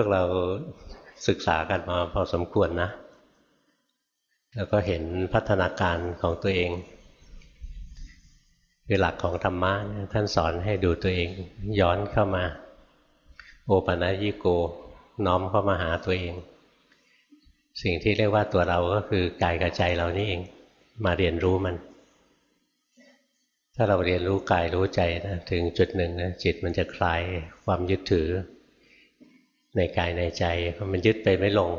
วกเราศึกษากันมาพอสมควรนะ แล้วก็เห็นพัฒนาการของตัวเองคือหลักของธรรมะท่านสอนให้ดูตัวเอง ย้อนเข้ามา โอปัญญิโก น้อมเข้ามาหาตัวเอง สิ่งที่เรียกว่าตัวเราก็คือกายกับใจเรานี่เอง มาเรียนรู้มัน ถ้าเราเรียนรู้กายรู้ใจนะถึงจุดหนึ่งนะจิตมันจะคลายความยึดถือ ในกายในใจมันยึดไปไม่ลง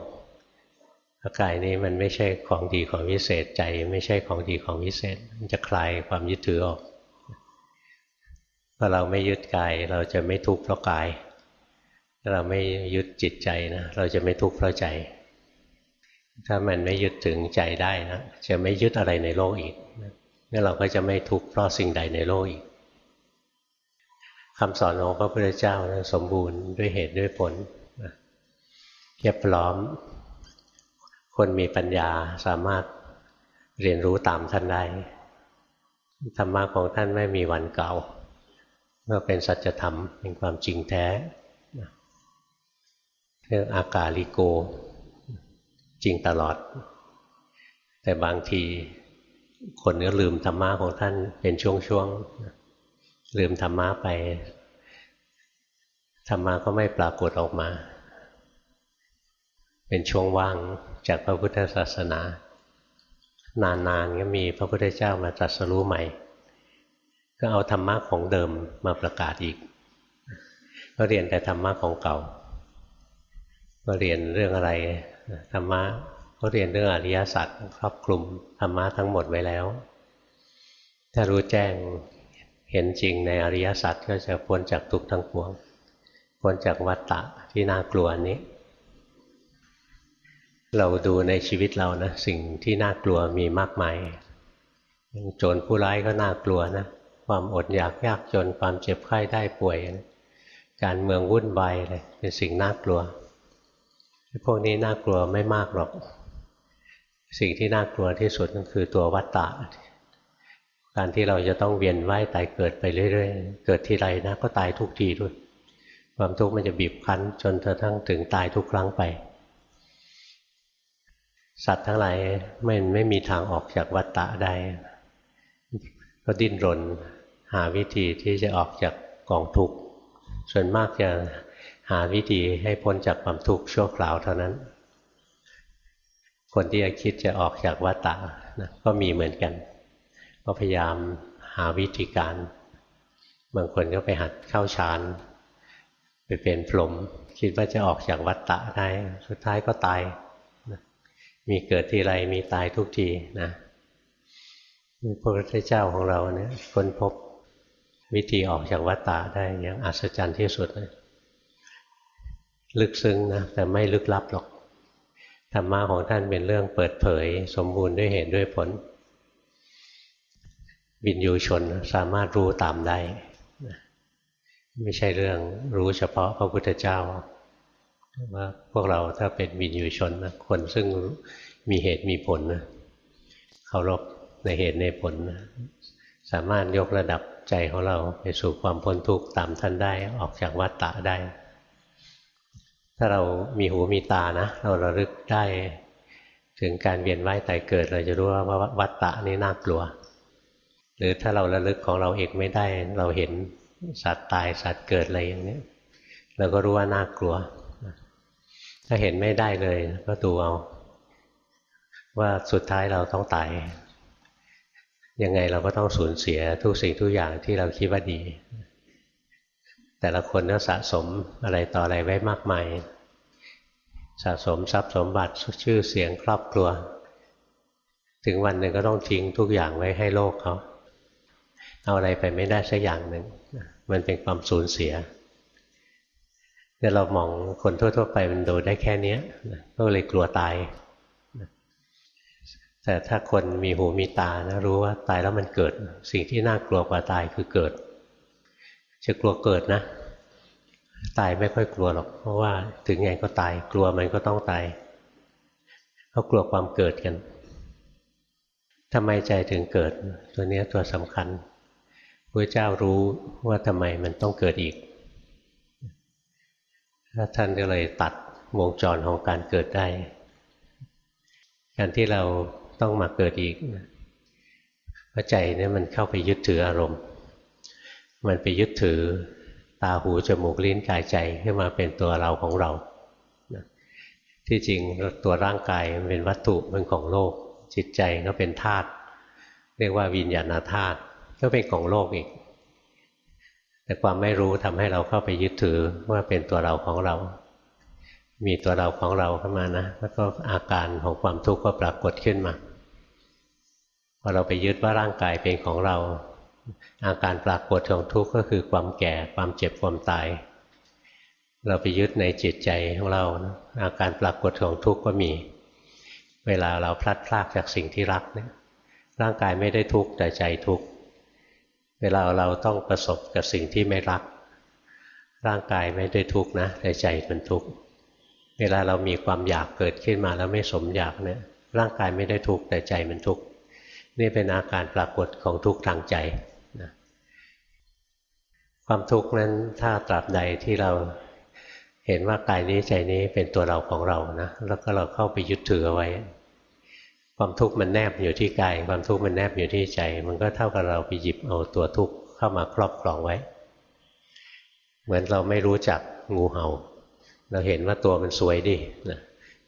กายนี้มันไม่ใช่ของดีของวิเศษใจ ไม่ใช่ของดีของวิเศษ มันจะคลายความยึดถือออกพอเราไม่ยึดกายเราจะไม่ทุกข์เพราะกายถ้าเราไม่ยึดจิตใจนะเราจะไม่ทุกข์เพราะใจ ถ้ามันไม่ยึดถึงใจได้นะจะไม่ยึดอะไรในโลกอีกนี่เราก็จะไม่ทุกข์เพราะสิ่งใดในโลกอีกคำสอนของพระพุทธเจ้านะสมบูรณ์ด้วยเหตุด้วยผล เรียบร้อม คนมีปัญญาสามารถเรียนรู้ตามท่านได้ธรรมะของท่านไม่มีวันเก่าก็เป็นสัจธรรมเป็นความจริงแท้เรื่องอากาลิโก จริงตลอด แต่บางทีคนก็ลืมธรรมะของท่านเป็นช่วงๆลืมธรรมะไปธรรมะก็ไม่ปรากฏออกมา เป็นช่วงว่างจากพระพุทธศาสนา นานๆก็มีพระพุทธเจ้ามาตรัสรู้ใหม่ ก็เอาธรรมะของเดิมมาประกาศอีก ก็เรียนแต่ธรรมะของเก่า ก็เรียนเรื่องอะไรธรรมะก็เรียนเรื่องอริยสัจครอบคลุมธรรมะทั้งหมดไว้แล้ว ถ้ารู้แจ้งเห็นจริงในอริยสัจก็จะพ้นจากทุกข์ทั้งปวงพ้นจากวัฏฏะที่น่ากลัวนี้ เราดูในชีวิตเรานะสิ่งที่น่ากลัวมีมากมายโจรผู้ร้ายก็น่ากลัวนะความอดอยากยากจนความเจ็บไข้ได้ป่วย การเมืองวุ่นวายเลยเป็นสิ่งน่ากลัว พวกนี้น่ากลัวไม่มากหรอก สิ่งที่น่ากลัวที่สุดก็คือตัววัตตะ การที่เราจะต้องเวียนว่ายตายเกิดไปเรื่อยๆ เกิดที่ไรนะก็ตายทุกทีด้วย ความทุกข์มันจะบีบคั้นจนกระทั่งถึงตายทุกครั้งไป สัตว์ทั้งหลายไม่ไม่มีทางออกจากวัตตะได้ ก็ดิ้นรนหาวิธีที่จะออกจากกองทุกข์ส่วนมากจะหาวิธีให้พ้นจากความทุกข์ชั่วคราวเท่านั้น คนที่จะคิดจะออกจากวัฏฏะนะก็มีเหมือนกัน ก็พยายามหาวิธีการ บางคนก็ไปหัดเข้าฌานไปเป็นพรหมคิดว่าจะออกจากวัฏฏะได้ สุดท้ายก็ตาย มีเกิดทีไรมีตายทุกทีนะพระพุทธเจ้าของเราเนี่ยค้นพบวิธีออกจากวัฏฏะได้อย่างอัศจรรย์ที่สุดเลยลึกซึ้งนะแต่ไม่ลึกลับหรอกธรรมะของท่านเป็นเรื่องเปิดเผย สมบูรณ์ด้วยเหตุด้วยผลบินยูชนสามารถรู้ตามได้ ไม่ใช่เรื่องรู้เฉพาะพระพุทธเจ้า ว่าพวกเราถ้าเป็นบินยูชนนะคนซึ่งมีเหตุมีผลนะเคารพในเหตุในผลนะสามารถยกระดับใจของเราไปสู่ความพ้นทุกข์ตามท่านได้ออกจากวัฏฏะได้ ถ้าเรามีหูมีตานะเราระลึกได้ ถึงการเวียนว่ายตายเกิดเราจะรู้ว่าวัฏฏะนี่น่ากลัว หรือถ้าเราระลึกของเราเองไม่ได้ เราเห็นสัตว์ตายสัตว์เกิดอะไรอย่างนี้เราก็รู้ว่าน่ากลัว ถ้าเห็นไม่ได้เลย ก็ดูเอา ว่าสุดท้ายเราต้องตายยังไงเราก็ต้องสูญเสียทุกสิ่งทุกอย่างที่เราคิดว่าดี แต่ละคนก็สะสมอะไรต่ออะไรไว้มากมาย สะสมทรัพย์สมบัติชื่อเสียงครอบครัว ถึงวันหนึ่งก็ต้องทิ้งทุกอย่างไว้ให้โลกเขา เอาอะไรไปไม่ได้สักอย่างหนึ่ง มันเป็นความสูญเสีย แต่เรามองคนทั่ว ๆ ไปมันดูได้แค่นี้ก็เลยกลัวตาย แต่ถ้าคนมีหูมีตานะรู้ว่าตายแล้วมันเกิด สิ่งที่น่ากลัวกว่าตายคือเกิด จะกลัวเกิดนะ ตายไม่ค่อยกลัวหรอก เพราะว่าถึงไงก็ตาย กลัวมันก็ต้องตายเขากลัวความเกิดกันทำไมใจถึงเกิด ตัวนี้ตัวสำคัญพระเจ้ารู้ว่าทำไมมันต้องเกิดอีก ถ้าท่านก็เลยตัดวงจรของการเกิดได้ การที่เราต้องมาเกิดอีกเพราะใจนี่มันเข้าไปยึดถืออารมณ์ มันไปยึดถือตาหูจมูกลิ้นกายใจขึ้นมาเป็นตัวเราของเรา ที่จริงตัวร่างกายมันเป็นวัตถุเป็นของโลก จิตใจก็เป็นธาตุเรียกว่าวิญญาณธาตุก็เป็นของโลกอีก แต่ความไม่รู้ทำให้เราเข้าไปยึดถือว่าเป็นตัวเราของเรา มีตัวเราของเราเข้ามานะ แล้วก็อาการของความทุกข์ก็ปรากฏขึ้นมา พอเราไปยึดว่าร่างกายเป็นของเรา อาการปรากฏของทุกข์ก็คือความแก่ ความเจ็บ ความตาย เราไปยึดในจิตใจของเราอาการปรากฏของทุกข์ก็มี เวลาเราพลัดพรากจากสิ่งที่รักเนี่ย ร่างกายไม่ได้ทุกข์แต่ใจทุกข์ เวลาเราต้องประสบกับสิ่งที่ไม่รัก ร่างกายไม่ได้ทุกข์นะแต่ใจมันทุกข์เวลาเรามีความอยากเกิดขึ้นมาแล้วไม่สมอยากเนี่ยร่างกายไม่ได้ทุกข์แต่ใจมันทุกข์นี่เป็นอาการปรากฏของทุกข์ทางใจนะความทุกข์นั้นถ้าตราบใดที่เราเห็นว่ากายนี้ใจนี้เป็นตัวเราของเรานะแล้วก็เราเข้าไปยึดถือเอาไว้ ความทุกข์มันแนบอยู่ที่กาย ความทุกข์มันแนบอยู่ที่ใจ มันก็เท่ากับเราไปหยิบเอาตัวทุกข์เข้ามาครอบครองไว้ เหมือนเราไม่รู้จักงูเห่า เราเห็นว่าตัวมันสวยดีนะ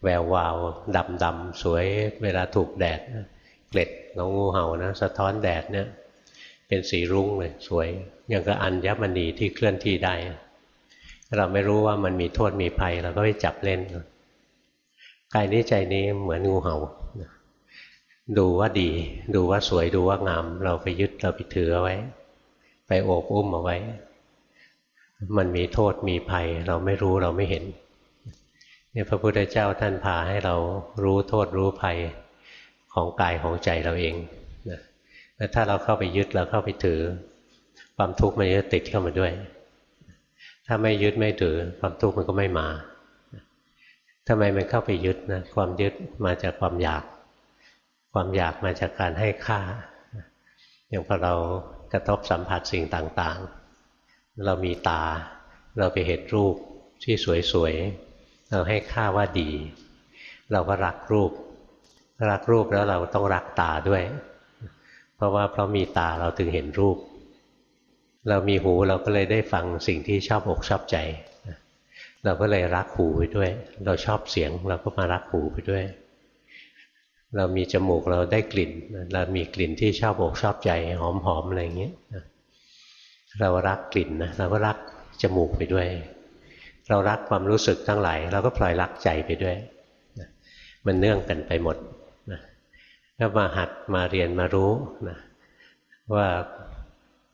แวววาวดำดำสวยเวลาถูกแดดเกล็ดของงูเห่านะสะท้อนแดดเนี่ยเป็นสีรุ้งเลยสวยอย่างกับอัญมณีที่เคลื่อนที่ได้ เราไม่รู้ว่ามันมีโทษมีภัยเราก็ไปจับเล่นกายนี้ใจนี้เหมือนงูเห่า ดูว่าดี ดูว่าสวยดูว่างาม เราไปยึดเราไปถือเอาไว้ ไปโอบอุ้มเอาไว้ มันมีโทษมีภัย เราไม่รู้เราไม่เห็นเนี่ยพระพุทธเจ้าท่านพาให้เรารู้โทษรู้ภัยของกายของใจเราเองนะแล้วถ้าเราเข้าไปยึดเราเข้าไปถือ ความทุกข์มันจะติดเข้ามาด้วย ถ้าไม่ยึดไม่ถือ ความทุกข์มันก็ไม่มาทำไมมันเข้าไปยึดนะความยึดมาจากความอยาก ความอยากมาจากการให้ค่า อย่างพอเรากระทบสัมผัสสิ่งต่างๆ เรามีตา เราไปเห็นรูปที่สวยๆ เราให้ค่าว่าดี เราก็รักรูป รักรูปแล้วเราต้องรักตาด้วย เพราะว่าเพราะมีตาเราถึงเห็นรูป เรามีหูเราก็เลยได้ฟังสิ่งที่ชอบอกชอบใจ เราก็เลยรักหูไปด้วย เราชอบเสียงเราก็มารักหูไปด้วย เรามีจมูกเราได้กลิ่น เรามีกลิ่นที่ชอบอกชอบใจหอมๆอะไรอย่างเงี้ยเรารักกลิ่นนะเราก็รักจมูกไปด้วย เรารักความรู้สึกทั้งหลายเราก็พลอยรักใจไปด้วย มันเนื่องกันไปหมดนะก็มาหัดมาเรียนมารู้นะว่า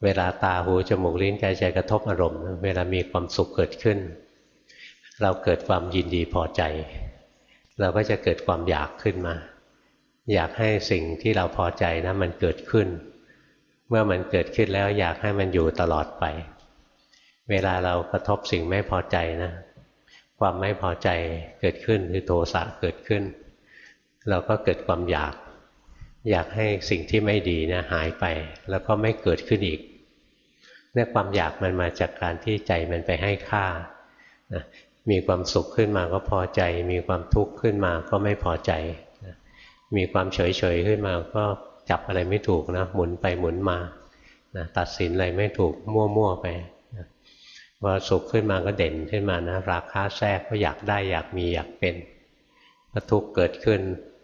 เวลาตาหูจมูกลิ้นกายใจกระทบอารมณ์ เวลามีความสุขเกิดขึ้น เราเกิดความยินดีพอใจ เราก็จะเกิดความอยากขึ้นมา อยากให้สิ่งที่เราพอใจนะมันเกิดขึ้น เมื่อมันเกิดขึ้นแล้วอยากให้มันอยู่ตลอดไป เวลาเรากระทบสิ่งไม่พอใจนะ ความไม่พอใจเกิดขึ้นคือโทสะเกิดขึ้น เราก็เกิดความอยาก อยากให้สิ่งที่ไม่ดีนะหายไป แล้วก็ไม่เกิดขึ้นอีกเนี่ยความอยากมันมาจากการที่ใจมันไปให้ค่านะมีความสุขขึ้นมาก็พอใจ มีความทุกข์ขึ้นมาก็ไม่พอใจ มีความเฉยๆขึ้นมาก็จับอะไรไม่ถูกนะหมุนไปหมุนมานะตัดสินอะไรไม่ถูกมั่วๆไปนะพอสุขขึ้นมาก็เด่นขึ้นมานะราคาแทรกก็อยากได้อยากมีอยากเป็นพอทุกข์เกิดขึ้น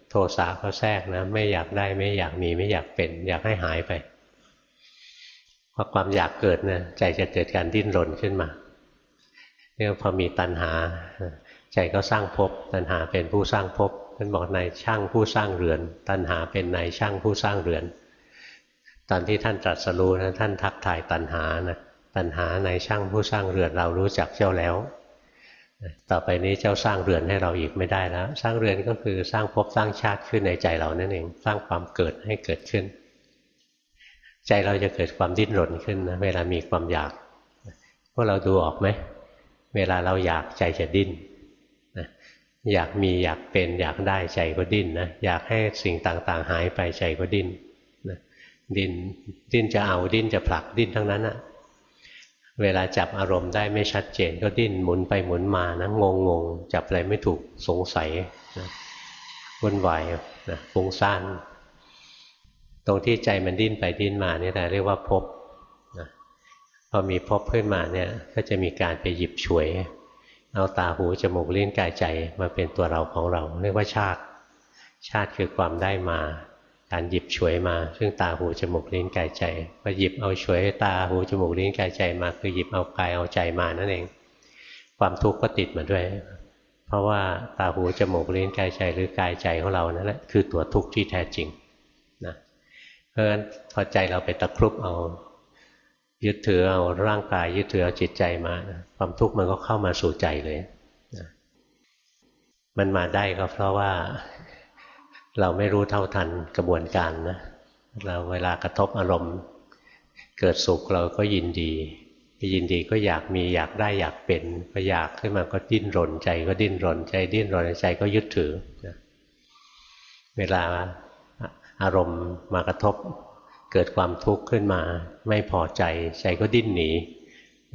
โทสะก็แทรกนะไม่อยากได้ไม่อยากมีไม่อยากเป็น อยากให้หายไปพอความอยากเกิดนะใจจะเกิดการดิ้นรนขึ้นมาเนี่ยพอมีตัณหา ใจก็สร้างภพตัณหาเป็นผู้สร้างภพ ท่านบอกนายช่างผู้สร้างเรือน ตัณหาเป็นนายช่างผู้สร้างเรือน ตอนที่ท่านตรัสรู้นะท่านทักทายตัณหานะตัณหานายช่างผู้สร้างเรือนเรารู้จักเจ้าแล้วต่อไปนี้เจ้าสร้างเรือนให้เราอีกไม่ได้แล้ว สร้างเรือนก็คือสร้างภพสร้างชาติขึ้นในใจเรานั่นเอง สร้างความเกิดให้เกิดขึ้น ใจเราจะเกิดความดิ้นรนขึ้นนะเวลามีความอยากพวกเราดูออกไหมเวลาเราอยากใจจะดิ้น อยากมีอยากเป็นอยากได้ใจก็ดิ้นนะอยากให้สิ่งต่างๆ หายไปใจก็ดิ้นนะดิ้นดิ้นจะเอาดิ้นจะผลักดิ้นทั้งนั้นอะเวลาจับอารมณ์ได้ไม่ชัดเจนก็ดิ้นหมุนไปหมุนมานะงงงจับอะไรไม่ถูกสงสัยนะวุ่นวายนะฟุ้งซ่านตรงที่ใจมันดิ้นไปดิ้นมานี่แหละเรียกว่าพบนะพอมีพบขึ้นมาเนี่ยก็จะมีการไปหยิบฉวย เอาตาหูจมูกลิ้นกายใจมาเป็นตัวเราของเรา เรียกว่าชาติ ชาติคือความได้มา การหยิบฉวยมา ซึ่งตาหูจมูกลิ้นกายใจพอหยิบเอาฉวยตาหูจมูกลิ้นกายใจมา คือหยิบเอากายเอาใจมานั่นเอง ความทุกข์ก็ติดมาด้วย เพราะว่าตาหูจมูกลิ้นกายใจหรือกายใจของเรานั่นแหละคือตัวทุกข์ที่แท้จริงนะเพราะฉะนั้นพอใจเราไปตะครุบเอา ยึดถือเอาร่างกาย ยึดถือเอาจิตใจมาความทุกข์มันก็เข้ามาสู่ใจเลยนะมันมาได้ก็เพราะว่า เราไม่รู้เท่าทันกระบวนการนะเราเวลากระทบอารมณ์ เกิดสุขเราก็ยินดียินดีก็อยากมีอยากได้อยากเป็นพออยากขึ้นมาก็ดิ้นรนใจก็ดิ้นรนใจ ดิ้นรนใจก็ยึดถือนะเวลาอารมณ์มากระทบ เกิดความทุกข์ขึ้นมา ไม่พอใจใจก็ดิ้นหนี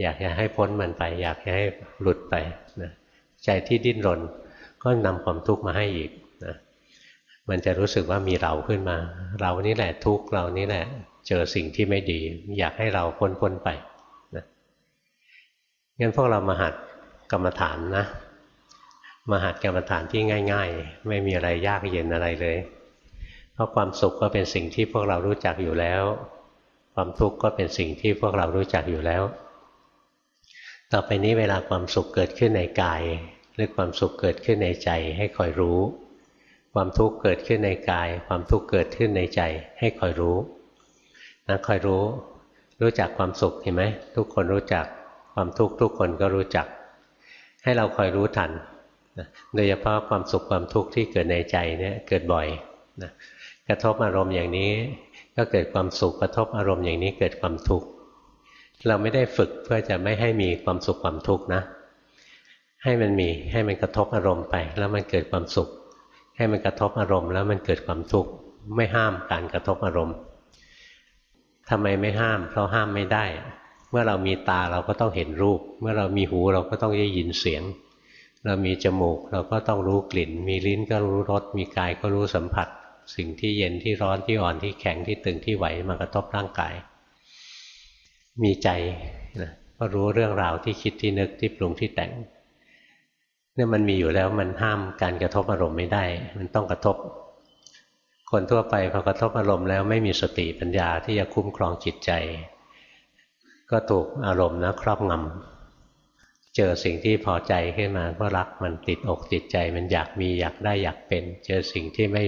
อยากจะให้พ้นมันไป อยากจะให้หลุดไปนะใจที่ดิ้นรนก็นำความทุกข์มาให้อีกนะมันจะรู้สึกว่ามีเราขึ้นมา เรานี่แหละทุกข์เรานี่แหละ เจอสิ่งที่ไม่ดี อยากให้เราพ้นพ้นไปนะงั้นพวกเรามาหัดกรรมฐานนะมาหัดกรรมฐานที่ง่าย ๆ ไม่มีอะไรยากเย็นอะไรเลย เพราะความสุขก็เป็นสิ่งที่พวกเรารู้จักอยู่แล้ว ความทุกข์ก็เป็นสิ่งที่พวกเรารู้จักอยู่แล้ว ต่อไปนี้เวลาความสุขเกิดขึ้นในกาย หรือความสุขเกิดขึ้นในใจให้คอยรู้ ความทุกข์เกิดขึ้นในกาย ความทุกข์เกิดขึ้นในใจให้คอยรู้นะคอยรู้ รู้จักความสุขเห็นไหมทุกคนรู้จักความทุกข์ทุกคนก็รู้จัก ให้เราคอยรู้ทันโดยเฉพาะความสุขความทุกข์ที่เกิดในใจเนี่ยเกิดบ่อยนะ กระทบอารมณ์อย่างนี้ ก็เกิดความสุขกระทบอารมณ์อย่างนี้เกิดความทุกข์เราไม่ได้ฝึกเพื่อจะไม่ให้มีความสุขความทุกข์นะ ให้มันมีให้มันกระทบอารมณ์ไป แล้วมันเกิดความสุข ให้มันกระทบอารมณ์ แล้วมันเกิดความทุกข์ไม่ห้ามการกระทบอารมณ์ทำไมไม่ห้าม เพราะห้ามไม่ได้ เมื่อเรามีตาเราก็ต้องเห็นรูป เมื่อเรามีหูเราก็ต้องได้ยินเสียง เรามีจมูกเราก็ต้องรู้กลิ่น มีลิ้นก็รู้รสมีกายก็รู้สัมผัส สิ่งที่เย็นที่ร้อนที่อ่อนที่แข็งที่ตึงที่ไหวมากระทบร่างกาย มีใจนะก็รู้เรื่องราวที่คิดที่นึกที่ปรุงที่แต่งเนี่ยมันมีอยู่แล้วมันห้ามการกระทบอารมณ์ไม่ได้ มันต้องกระทบ คนทั่วไปพอกระทบอารมณ์แล้วไม่มีสติปัญญาที่จะคุ้มครองจิตใจ ก็ถูกอารมณ์นะครอบงำเจอสิ่งที่พอใจขึ้นมาก็รักมันติดอกติดใจ มันอยากมีอยากได้อยากเป็น เจอสิ่งที่ไม่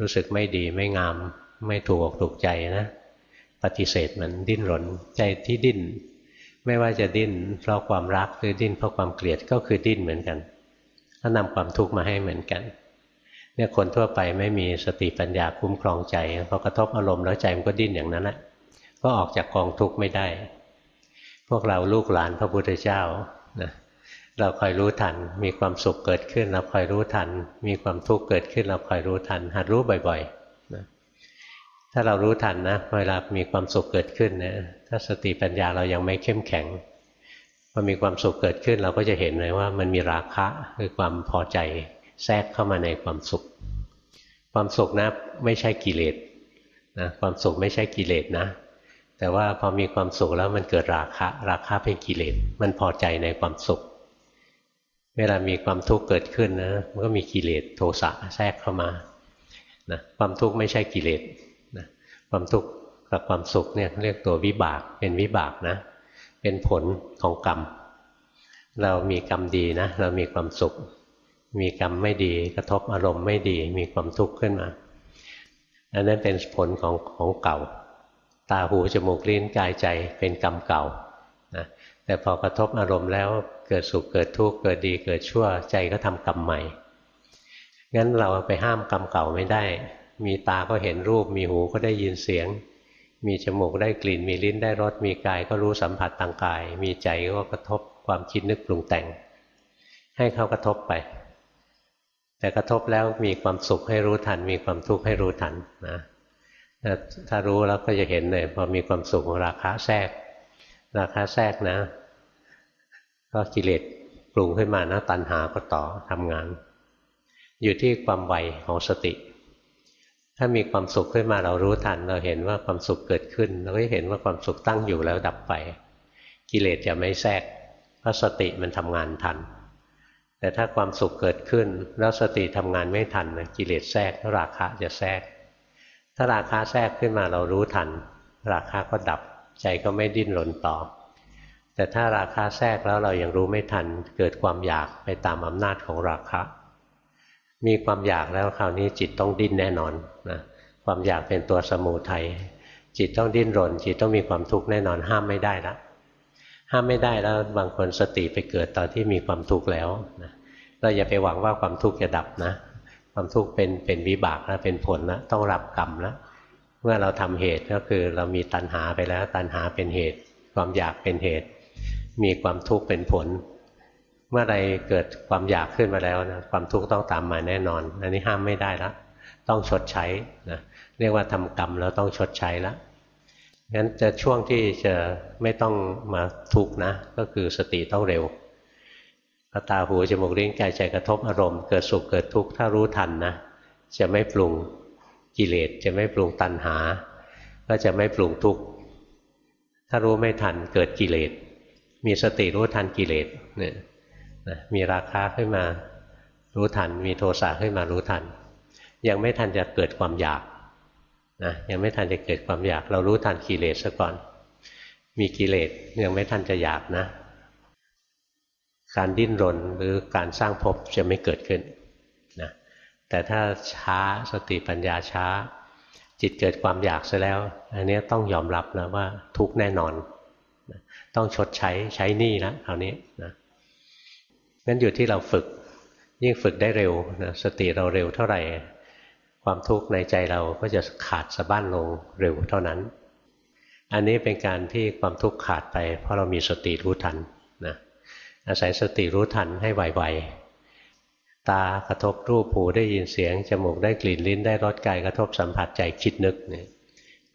รู้สึกไม่ดีไม่งาม ไม่ถูกอกถูกใจนะปฏิเสธมันดิ้นรนใจที่ดิ้น ไม่ว่าจะดิ้นเพราะความรักหรือดิ้นเพราะความเกลียดก็คือดิ้นเหมือนกันก็นำความทุกข์มาให้เหมือนกันเนี่ยคนทั่วไปไม่มีสติปัญญาคุ้มครองใจพอกระทบอารมณ์แล้วใจมันก็ดิ้นอย่างนั้นแหละก็ออกจากกองทุกข์ไม่ได้ พวกเราลูกหลานพระพุทธเจ้านะ เราคอยรู้ทัน มีความสุขเกิดขึ้น เราคอยรู้ทัน มีความทุกข์เกิดขึ้น เราคอยรู้ทัน หัดรู้บ่อยๆนะถ้าเรารู้ทันนะเวลามีความสุขเกิดขึ้นเนะถ้าสติปัญญาเรายังไม่เข้มแข็งพอมีความสุขเกิดขึ้นเราก็จะเห็นเลยว่ามันมีราคะคือความพอใจแทรกเข้ามาในความสุข ความสุขนะไม่ใช่กิเลสนะความสุขไม่ใช่กิเลสนะ แต่ว่าพอมีความสุขแล้วมันเกิดราคะ ราคะเป็นกิเลสมันพอใจในความสุข เวลามีความทุกข์เกิดขึ้นนะมันก็มีกิเลสโทสะแทรกเข้ามานะความทุกข์ไม่ใช่กิเลสนะความทุกข์กับความสุขเนี่ยเรียกตัววิบากเป็นวิบากนะเป็นผลของกรรม เรามีกรรมดีนะ เรามีความสุข มีกรรมไม่ดีกระทบอารมณ์ไม่ดี มีความทุกข์ขึ้นมาอันนั้นเป็นผลของของเก่า ตาหูจมูกลิ้นกายใจเป็นกรรมเก่า แต่พอกระทบอารมณ์แล้วเกิดสุขเกิดทุกข์เกิดดีเกิดชั่วใจก็ทำกรรมใหม่ งั้นเราไปห้ามกรรมเก่าไม่ได้ มีตาก็เห็นรูป มีหูก็ได้ยินเสียง มีจมูกได้กลิ่น มีลิ้นได้รส มีกายก็รู้สัมผัสทางกาย มีใจก็กระทบความคิดนึกปรุงแต่ง ให้เขากระทบไป แต่กระทบแล้วมีความสุขให้รู้ทัน มีความทุกข์ให้รู้ทันนะถ้ารู้แล้วก็จะเห็นเลยพอมีความสุขราคะแทรก ราคาแทรกนะ ก็กิเลสปรุงขึ้นมานะตัณหาก็ต่อทำงาน อยู่ที่ความไวของสติ ถ้ามีความสุขขึ้นมาเรารู้ทัน เราเห็นว่าความสุขเกิดขึ้น เราก็เห็นว่าความสุขตั้งอยู่แล้วดับไป กิเลสจะไม่แทรกเพราะสติมันทำงานทัน แต่ถ้าความสุขเกิดขึ้น แล้วสติทำงานไม่ทันกิเลสแทรกราคะจะแทรก ถ้าราคะแทรกขึ้นมาเรารู้ทัน ราคะก็ดับ ใจก็ไม่ดิ้นรนต่อ แต่ถ้าราคาแทรกแล้วเรายังรู้ไม่ทัน เกิดความอยากไปตามอำนาจของราคะ มีความอยากแล้วคราวนี้จิตต้องดิ้นแน่นอนนะความอยากเป็นตัวสมูทัยจิตต้องดิ้นรน จิตต้องมีความทุกข์แน่นอนห้ามไม่ได้ละห้ามไม่ได้แล้วบางคนสติไปเกิดตอนที่มีความทุกข์แล้วนะเราอย่าไปหวังว่าความทุกข์จะดับนะ ความทุกข์เป็นเป็นวิบากแล้วเป็นผลแล้วต้องรับกรรมแล้ว เมื่อเราทำเหตุก็คือเรามีตัณหาไปแล้ว ตัณหาเป็นเหตุ ความอยากเป็นเหตุ มีความทุกข์เป็นผล เมื่อไรเกิดความอยากขึ้นมาแล้วนะความทุกข์ต้องตามมาแน่นอน อันนี้ห้ามไม่ได้ละต้องชดใช้นะเรียกว่าทำกรรมแล้วต้องชดใช้ละงั้นจะช่วงที่จะไม่ต้องมาทุกข์นะ ก็คือสติต้องเร็วตาหูจมูกลิ้นกายใจกระทบอารมณ์เกิดสุขเกิดทุกข์ถ้ารู้ทันนะจะไม่ปรุง กิเลสจะไม่ปรุงตัณหา ก็จะไม่ปรุงทุกข์ถ้ารู้ไม่ทันเกิดกิเลส มีสติรู้ทันกิเลสเนี่ยนะมีราคาขึ้นมารู้ทัน มีโทสะขึ้นมารู้ทัน ยังไม่ทันจะเกิดความอยากนะยังไม่ทันจะเกิดความอยาก เรารู้ทันกิเลสซะก่อน มีกิเลสยังไม่ทันจะอยากนะ การดิ้นรนหรือการสร้างภพจะไม่เกิดขึ้น แต่ถ้าช้าสติปัญญาช้า จิตเกิดความอยากซะแล้ว อันนี้ต้องยอมรับนะว่าทุกแน่นอน ต้องชดใช้ใช้หนี้แล้วคราวนี้นะงั้นอยู่ที่เราฝึกยิ่งฝึกได้เร็วนะสติเราเร็วเท่าไหร่ ความทุกข์ในใจเราก็จะขาดสะบั้นลงเร็วเท่านั้น อันนี้เป็นการที่ความทุกข์ขาดไป เพราะเรามีสติรู้ทันนะอาศัยสติรู้ทันให้ไว ตากระทบรูปหูได้ยินเสียงจมูกได้กลิ่นลิ้นได้รสกายกระทบสัมผัสใจคิดนึกเนี่ย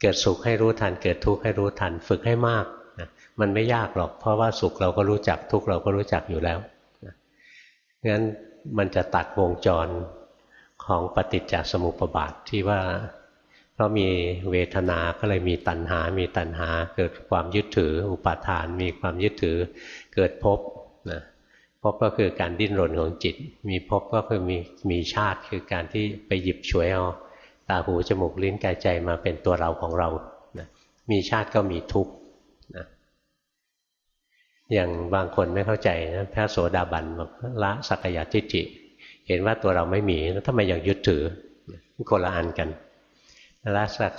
เกิดสุขให้รู้ทัน เกิดทุกข์ให้รู้ทันฝึกให้มากนะมันไม่ยากหรอก เพราะว่าสุขเราก็รู้จักทุกข์เราก็รู้จักอยู่แล้วนะงั้นมันจะตัดวงจรของปฏิจจสมุปบาทที่ว่า เพราะมีเวทนาก็เลยมีตัณหา มีตัณหา เกิดความยึดถือ อุปาทาน มีความยึดถือ เกิดภพนะ พบก็คือการดิ้นรนของจิต มีพบก็คือมีมีชาติคือการที่ไปหยิบฉวยเอาตาหูจมูกลิ้นกายใจมาเป็นตัวเราของเรานะมีชาติก็มีทุกข์นะอย่างบางคนไม่เข้าใจนะพระโสดาบันบอกละสักยะทิฏฐิเห็นว่าตัวเราไม่มีแล้วทำไมยังยึดถือคนละอันกันละสัก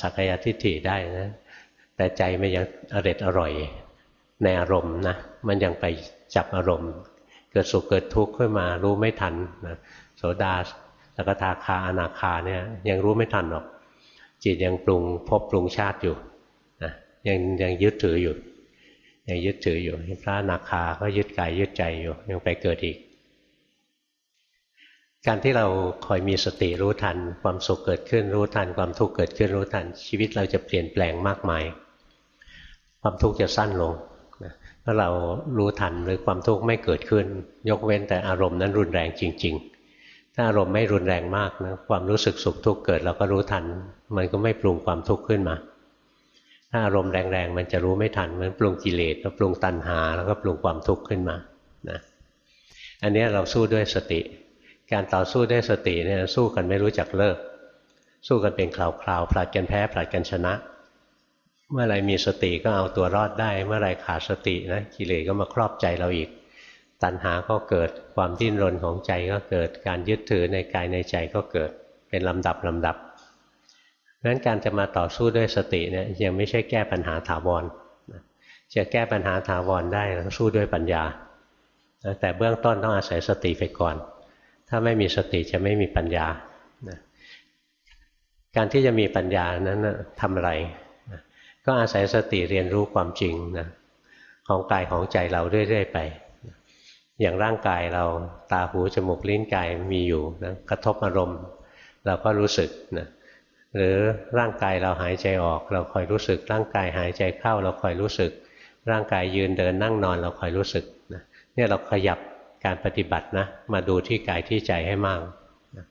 สักยะทิฏฐิได้นะ แต่ใจไม่ยังอร็ดอร่อยในอารมณ์นะมันยังไป จับอารมณ์ เกิดสุขเกิดทุกข์ขึ้นมารู้ไม่ทันนะโสดาสกทาคาอนาคาเนี่ยยังรู้ไม่ทันหรอก จิตยังปรุงพบปรุงชาติอยู่นะยังยังยึดถืออยู่ยังยึดถืออยู่พระอนาคาก็ยึดกายยึดใจอยู่ยังไปเกิดอีก การที่เราคอยมีสติรู้ทัน ความสุขเกิดขึ้นรู้ทัน ความทุกข์เกิดขึ้นรู้ทัน ชีวิตเราจะเปลี่ยนแปลงมากมาย ความทุกข์จะสั้นลง ถ้าเรารู้ทันหรือความทุกข์ไม่เกิดขึ้น ยกเว้นแต่อารมณ์นั้นรุนแรงจริง ๆ ถ้าอารมณ์ไม่รุนแรงมากนะความรู้สึกสุขทุกข์เกิดเราก็รู้ทัน มันก็ไม่ปรุงความทุกข์ขึ้นมา ถ้าอารมณ์แรงๆมันจะรู้ไม่ทันมันปรุงกิเลสก็ปรุงตัณหาแล้วก็ปรุงความทุกข์ขึ้นมานะอันนี้เราสู้ด้วยสติ การต่อสู้ด้วยสติเนี่ยสู้กันไม่รู้จักเลิก สู้กันเป็นคราวๆผลัดกันแพ้ผลัดกันชนะ เมื่อไรมีสติก็เอาตัวรอดได้ เมื่อไรขาดสตินะกิเลสก็มาครอบใจเราอีก ตัณหาก็เกิดความดิ้นรนของใจก็เกิดการยึดถือในกายในใจก็เกิดเป็นลำดับลำดับเพราะนั้นการจะมาต่อสู้ด้วยสติเนี่ยยังไม่ใช่แก้ปัญหาถาวรจะแก้ปัญหาถาวรได้ต้องสู้ด้วยปัญญา แต่เบื้องต้นต้องอาศัยสติไปก่อน ถ้าไม่มีสติจะไม่มีปัญญา การที่จะมีปัญญานั้นทำอะไร ก็อาศัยสติเรียนรู้ความจริงนะของกายของใจเราเรื่อยๆไป อย่างร่างกายเราตาหูจมูกลิ้นกายมีอยู่นะกระทบอารมณ์ เราก็รู้สึกนะหรือร่างกายเราหายใจออก เราคอยรู้สึก ร่างกายหายใจเข้า เราคอยรู้สึก ร่างกายยืนเดินนั่งนอนเราคอยรู้สึกนะเนี่ยเราขยับการปฏิบัตินะมาดูที่กายที่ใจให้มากนะ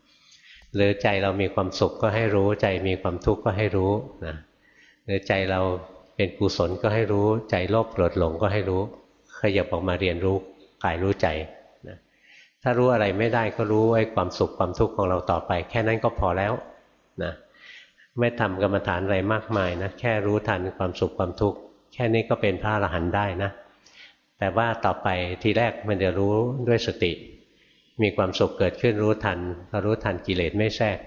หรือใจเรามีความสุขก็ให้รู้ใจมีความทุกข์ก็ให้รู้นะ หรือใจเราเป็นกุศลก็ให้รู้ ใจโลภโกรธหลงก็ให้รู้ ขยับออกมาเรียนรู้กายรู้ใจนะถ้ารู้อะไรไม่ได้ก็รู้ไอ้ความสุขความทุกข์ของเราต่อไป แค่นั้นก็พอแล้วนะไม่ทำกรรมฐานอะไรมากมายนะแค่รู้ทันความสุขความทุกข์แค่นี้ก็เป็นพระอรหันต์ได้นะ แต่ว่าต่อไปทีแรกมันจะรู้ด้วยสติ มีความสุขเกิดขึ้นรู้ทันพอรู้ทันกิเลสไม่แทรก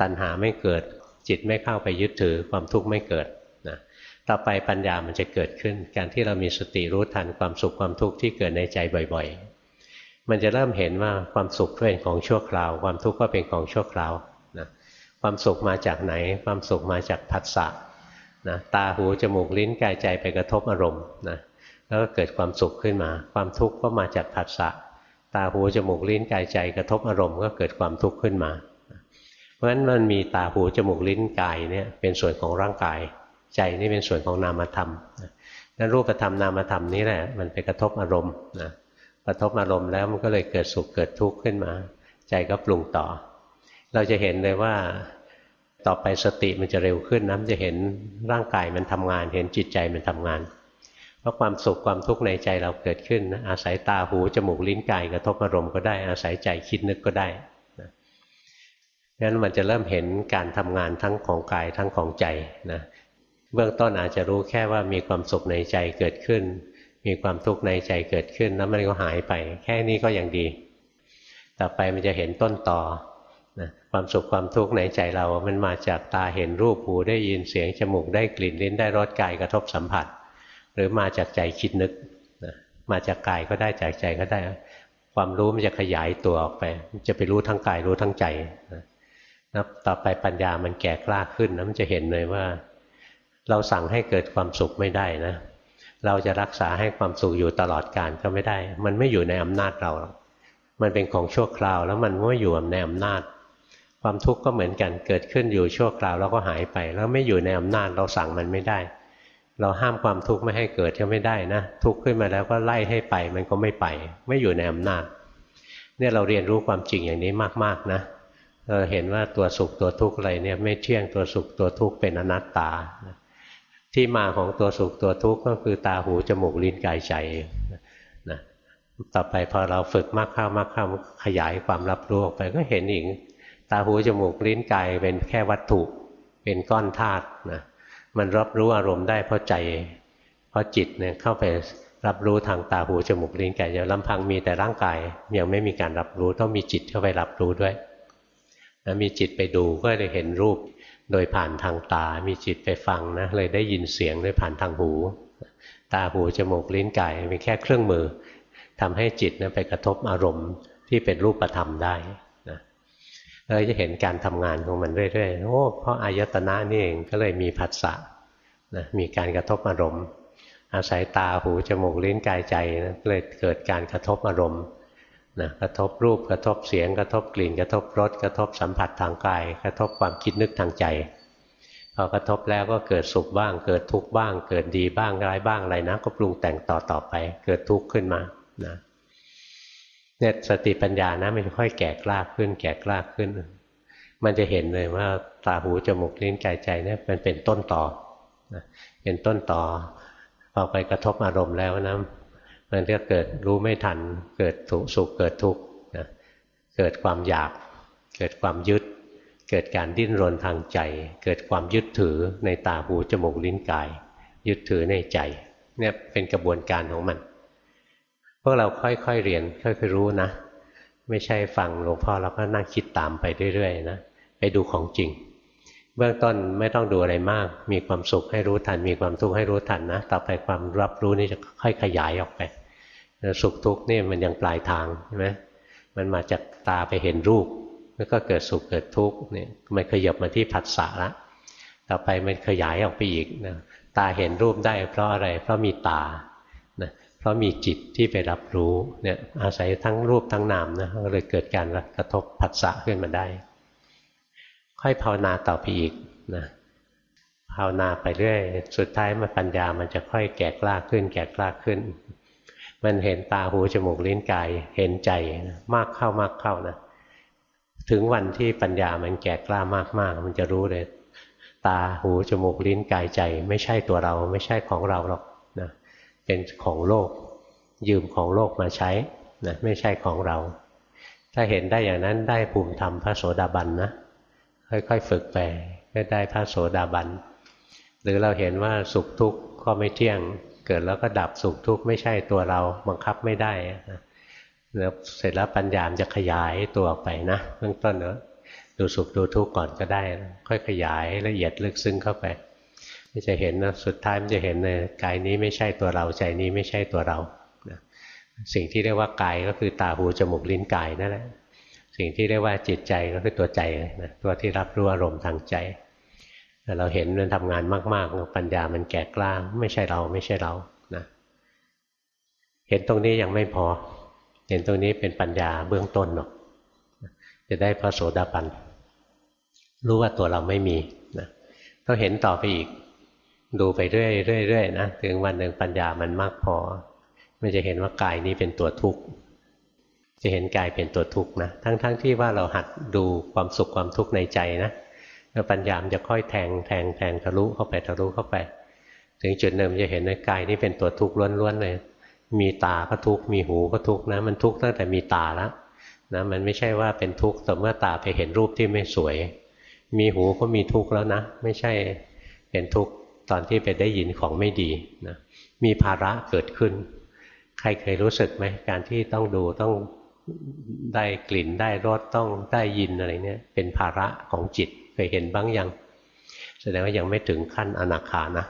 ตัณหาไม่เกิด จิตไม่เข้าไปยึดถือความทุกข์ไม่เกิดนะต่อไปปัญญามันจะเกิดขึ้น การที่เรามีสติรู้ทันความสุขความทุกข์ที่เกิดในใจบ่อย ๆ มันจะเริ่มเห็นว่าความสุขเป็นของชั่วคราว ความทุกข์ก็เป็นของชั่วคราวนะความสุขมาจากไหน ความสุขมาจากผัสสะนะตาหูจมูกลิ้นกายใจไปกระทบอารมณ์นะแล้วก็เกิดความสุขขึ้นมา ความทุกข์ก็มาจากผัสสะตาหูจมูกลิ้นกายใจกระทบอารมณ์ก็เกิดความทุกข์ขึ้นมา เพราะฉะนั้นมันมีตาหูจมูกลิ้นกายเนี่ยเป็นส่วนของร่างกาย ใจนี่เป็นส่วนของนามธรรมนั้นรูปธรรมนามธรรมนี้แหละมันไปกระทบอารมณ์นะกระทบอารมณ์แล้วมันก็เลยเกิดสุขเกิดทุกข์ขึ้นมา ใจก็ปรุงต่อ เราจะเห็นเลยว่าต่อไปสติมันจะเร็วขึ้นนะจะเห็นร่างกายมันทำงาน เห็นจิตใจมันทำงาน เพราะความสุขความทุกข์ในใจเราเกิดขึ้นนะอาศัยตาหูจมูกลิ้นกายกระทบอารมณ์ก็ได้อาศัยใจคิดนึกก็ได้ งั้นมันจะเริ่มเห็นการทำงานทั้งของกายทั้งของใจนะเบื้องต้นอาจจะรู้แค่ว่ามีความสุขในใจเกิดขึ้น มีความทุกข์ในใจเกิดขึ้นแล้วมันก็หายไป แค่นี้ก็ยังดี ต่อไปมันจะเห็นต้นต่อนะความสุขความทุกข์ในใจเรา มันมาจากตาเห็นรูปหูได้ยินเสียงจมูกได้กลิ่นลิ้นได้รสกายกระทบสัมผัส หรือมาจากใจคิดนึกนะมาจากกายก็ได้จากใจก็ได้ ความรู้มันจะขยายตัวออกไป จะไปรู้ทั้งกายรู้ทั้งใจนะ ต่อไปปัญญามันแก่กล้าขึ้นนะมันจะเห็นเลยว่า เราสั่งให้เกิดความสุขไม่ได้นะ เราจะรักษาให้ความสุขอยู่ตลอดกาลก็ไม่ได้ มันไม่อยู่ในอำนาจเรา มันเป็นของชั่วคราว แล้วมันไม่อยู่ในอำนาจ ความทุกข์ก็เหมือนกันเกิดขึ้นอยู่ชั่วคราวแล้วก็หายไป แล้วไม่อยู่ในอำนาจเราสั่งมันไม่ได้ เราห้ามความทุกข์ไม่ให้เกิดก็ไม่ได้นะ ทุกข์ขึ้นมาแล้วก็ไล่ให้ไปมันก็ไม่ไป ไม่อยู่ในอำนาจ เนี่ยเราเรียนรู้ความจริงอย่างนี้มากๆนะ เราเห็นว่าตัวสุขตัวทุกข์อะไรเนี่ยไม่เที่ยงตัวสุขตัวทุกข์เป็นอนัตตา ที่มาของตัวสุขตัวทุกข์ก็คือตาหูจมูกลิ้นกายใจนะต่อไปพอเราฝึกมากเข้ามากเข้าขยายความรับรู้ออกไปก็เห็นอีกตาหูจมูกลิ้นกายเป็นแค่วัตถุเป็นก้อนธาตุนะมันรับรู้อารมณ์ได้เพราะใจ เพราะจิตเนี่ยเข้าไปรับรู้ทางตาหูจมูกลิ้นกายจะลำพังมีแต่ร่างกายยังไม่มีการรับรู้ต้องมีจิตเข้าไปรับรู้ด้วย มีจิตไปดูก็เลยเห็นรูปโดยผ่านทางตา มีจิตไปฟังนะเลยได้ยินเสียงโดยผ่านทางหู ตาหูจมูกลิ้นกายเป็นแค่เครื่องมือทำให้จิตนะไปกระทบอารมณ์ที่เป็นรูปธรรมได้เราจะเห็นการทำงานของมันเรื่อยๆโอ้เพราะอายตนะนี่เองก็เลยมีผัสสะนะมีการกระทบอารมณ์ อาศัยตาหูจมูกลิ้นกายใจนะเลยเกิดการกระทบอารมณ์ นะกระทบรูปกระทบเสียง กระทบกลิ่น กระทบรสกระทบสัมผัสทางกาย กระทบความคิดนึกทางใจพอกระทบแล้วก็เกิดสุขบ้าง เกิดทุกข์บ้าง เกิดดีบ้างร้ายบ้างอะไรนะ ก็ปรุงแต่งต่อต่อไป เกิดทุกข์ขึ้นมานะเนี่ยสติปัญญานะมันค่อยแก่กล้าขึ้น แก่กล้าขึ้น มันจะเห็นเลยว่าตาหูจมูกลิ้นกายใจเนี่ยมันเป็นต้นต่อเป็นต้นต่อพอไปกระทบอารมณ์แล้วนะ มันก็เกิดรู้ไม่ทัน เกิดสุขเกิดทุกข์เกิดความอยาก เกิดความยึด เกิดการดิ้นรนทางใจ เกิดความยึดถือในตาหูจมูกลิ้นกาย ยึดถือในใจเนี่ยเป็นกระบวนการของมัน พวกเราค่อยๆเรียนค่อยๆรู้นะ ไม่ใช่ฟังหลวงพ่อเราก็นั่งคิดตามไปเรื่อยๆนะไปดูของจริง เบื้องต้นไม่ต้องดูอะไรมาก มีความสุขให้รู้ทัน มีความทุกข์ให้รู้ทันนะ ต่อไปความรับรู้นี่จะค่อยขยายออกไป สุขทุกข์นี่มันยังปลายทางใช่ไหมมันมาจากตาไปเห็นรูป แล้วก็เกิดสุขเกิดทุกข์เนี่ยมันขยับมาที่ผัสสะละต่อไปมันขยายออกไปอีกนะตาเห็นรูปได้ เพราะอะไร เพราะมีตาเพราะมีจิตที่ไปรับรู้เนี่ยอาศัยทั้งรูปทั้งนามนะก็เลยเกิดการกระทบผัสสะขึ้นมาได้ ค่อยภาวนาต่อไปอีกนะภาวนาไปเรื่อย สุดท้ายมันปัญญามันจะค่อยแก่กล้าขึ้น แก่กล้าขึ้น มันเห็นตาหูจมูกลิ้นกายเห็นใจมากเข้ามากเข้านะถึงวันที่ปัญญามันแก่กล้ามากๆ มันจะรู้เลย ตาหูจมูกลิ้นกายใจ ไม่ใช่ตัวเราไม่ใช่ของเราหรอกนะเป็นของโลก ยืมของโลกมาใช้นะไม่ใช่ของเรา ถ้าเห็นได้อย่างนั้นได้ภูมิธรรมพระโสดาบันนะ ค่อยๆฝึกไปก็ได้พระโสดาบัน หรือเราเห็นว่าสุขทุกข์ก็ไม่เที่ยง เกิดแล้วก็ดับสุขทุกข์ไม่ใช่ตัวเราบังคับไม่ได้นะแล้วเสร็จแล้วปัญญามจะขยายตัวออกไปนะเบื้องต้นเนอะดูสุขดูทุกข์ก่อนก็ได้ ค่อยขยายละเอียดลึกซึ้งเข้าไปจะเห็นนะสุดท้ายมันจะเห็นเลยกายนี้ไม่ใช่ตัวเราใจนี้ไม่ใช่ตัวเรานะสิ่งที่เรียกว่ากายก็คือตาหูจมูกลิ้นกายนั่นแหละ สิ่งที่เรียกว่าจิตใจก็คือตัวใจนะตัวที่รับรู้อารมณ์ทางใจแต่เราเห็นมันทำงานมากๆปัญญามันแก่กล้าไม่ใช่เราไม่ใช่เรานะเห็นตรงนี้ยังไม่พอ เห็นตรงนี้เป็นปัญญาเบื้องต้นเนาะจะได้พระโสดาบันรู้ว่าตัวเราไม่มีนะต้องเห็นต่อไปอีก ดูไปเรื่อยๆนะถึงวันหนึ่งปัญญามันมากพอมันจะเห็นว่ากายนี้เป็นตัวทุกข์ จะเห็นกายเป็นตัวทุกข์นะทั้งๆทที่ว่าเราหัดดูความสุขความทุกข์ในใจนะแล้วปัญญามจะค่อยแทงแทงแทงทะลุเข้าไปทะลุเข้าไป ถึงจุดหนึ่งจะเห็นว่ากายนี้เป็นตัวทุกข์ล้วนๆเลย มีตาก็ทุกข์มีหูก็ทุกข์นะ มันทุกข์ตั้งแต่มีตาแล้วนะมันไม่ใช่ว่าเป็นทุกข์แต่เมื่อตาไปเห็นรูปที่ไม่สวย มีหูก็มีทุกข์แล้วนะ ไม่ใช่เป็นทุกข์ตอนที่ไปได้ยินของไม่ดีนะมีภาระเกิดขึ้น ใครเคยรู้สึกไหมการที่ต้องดูต้อง ได้กลิ่นได้รสต้องได้ยินอะไรเนี่ย เป็นภาระของจิตเคยเห็นบ้างยัง แสดงว่ายังไม่ถึงขั้นอนาคานะ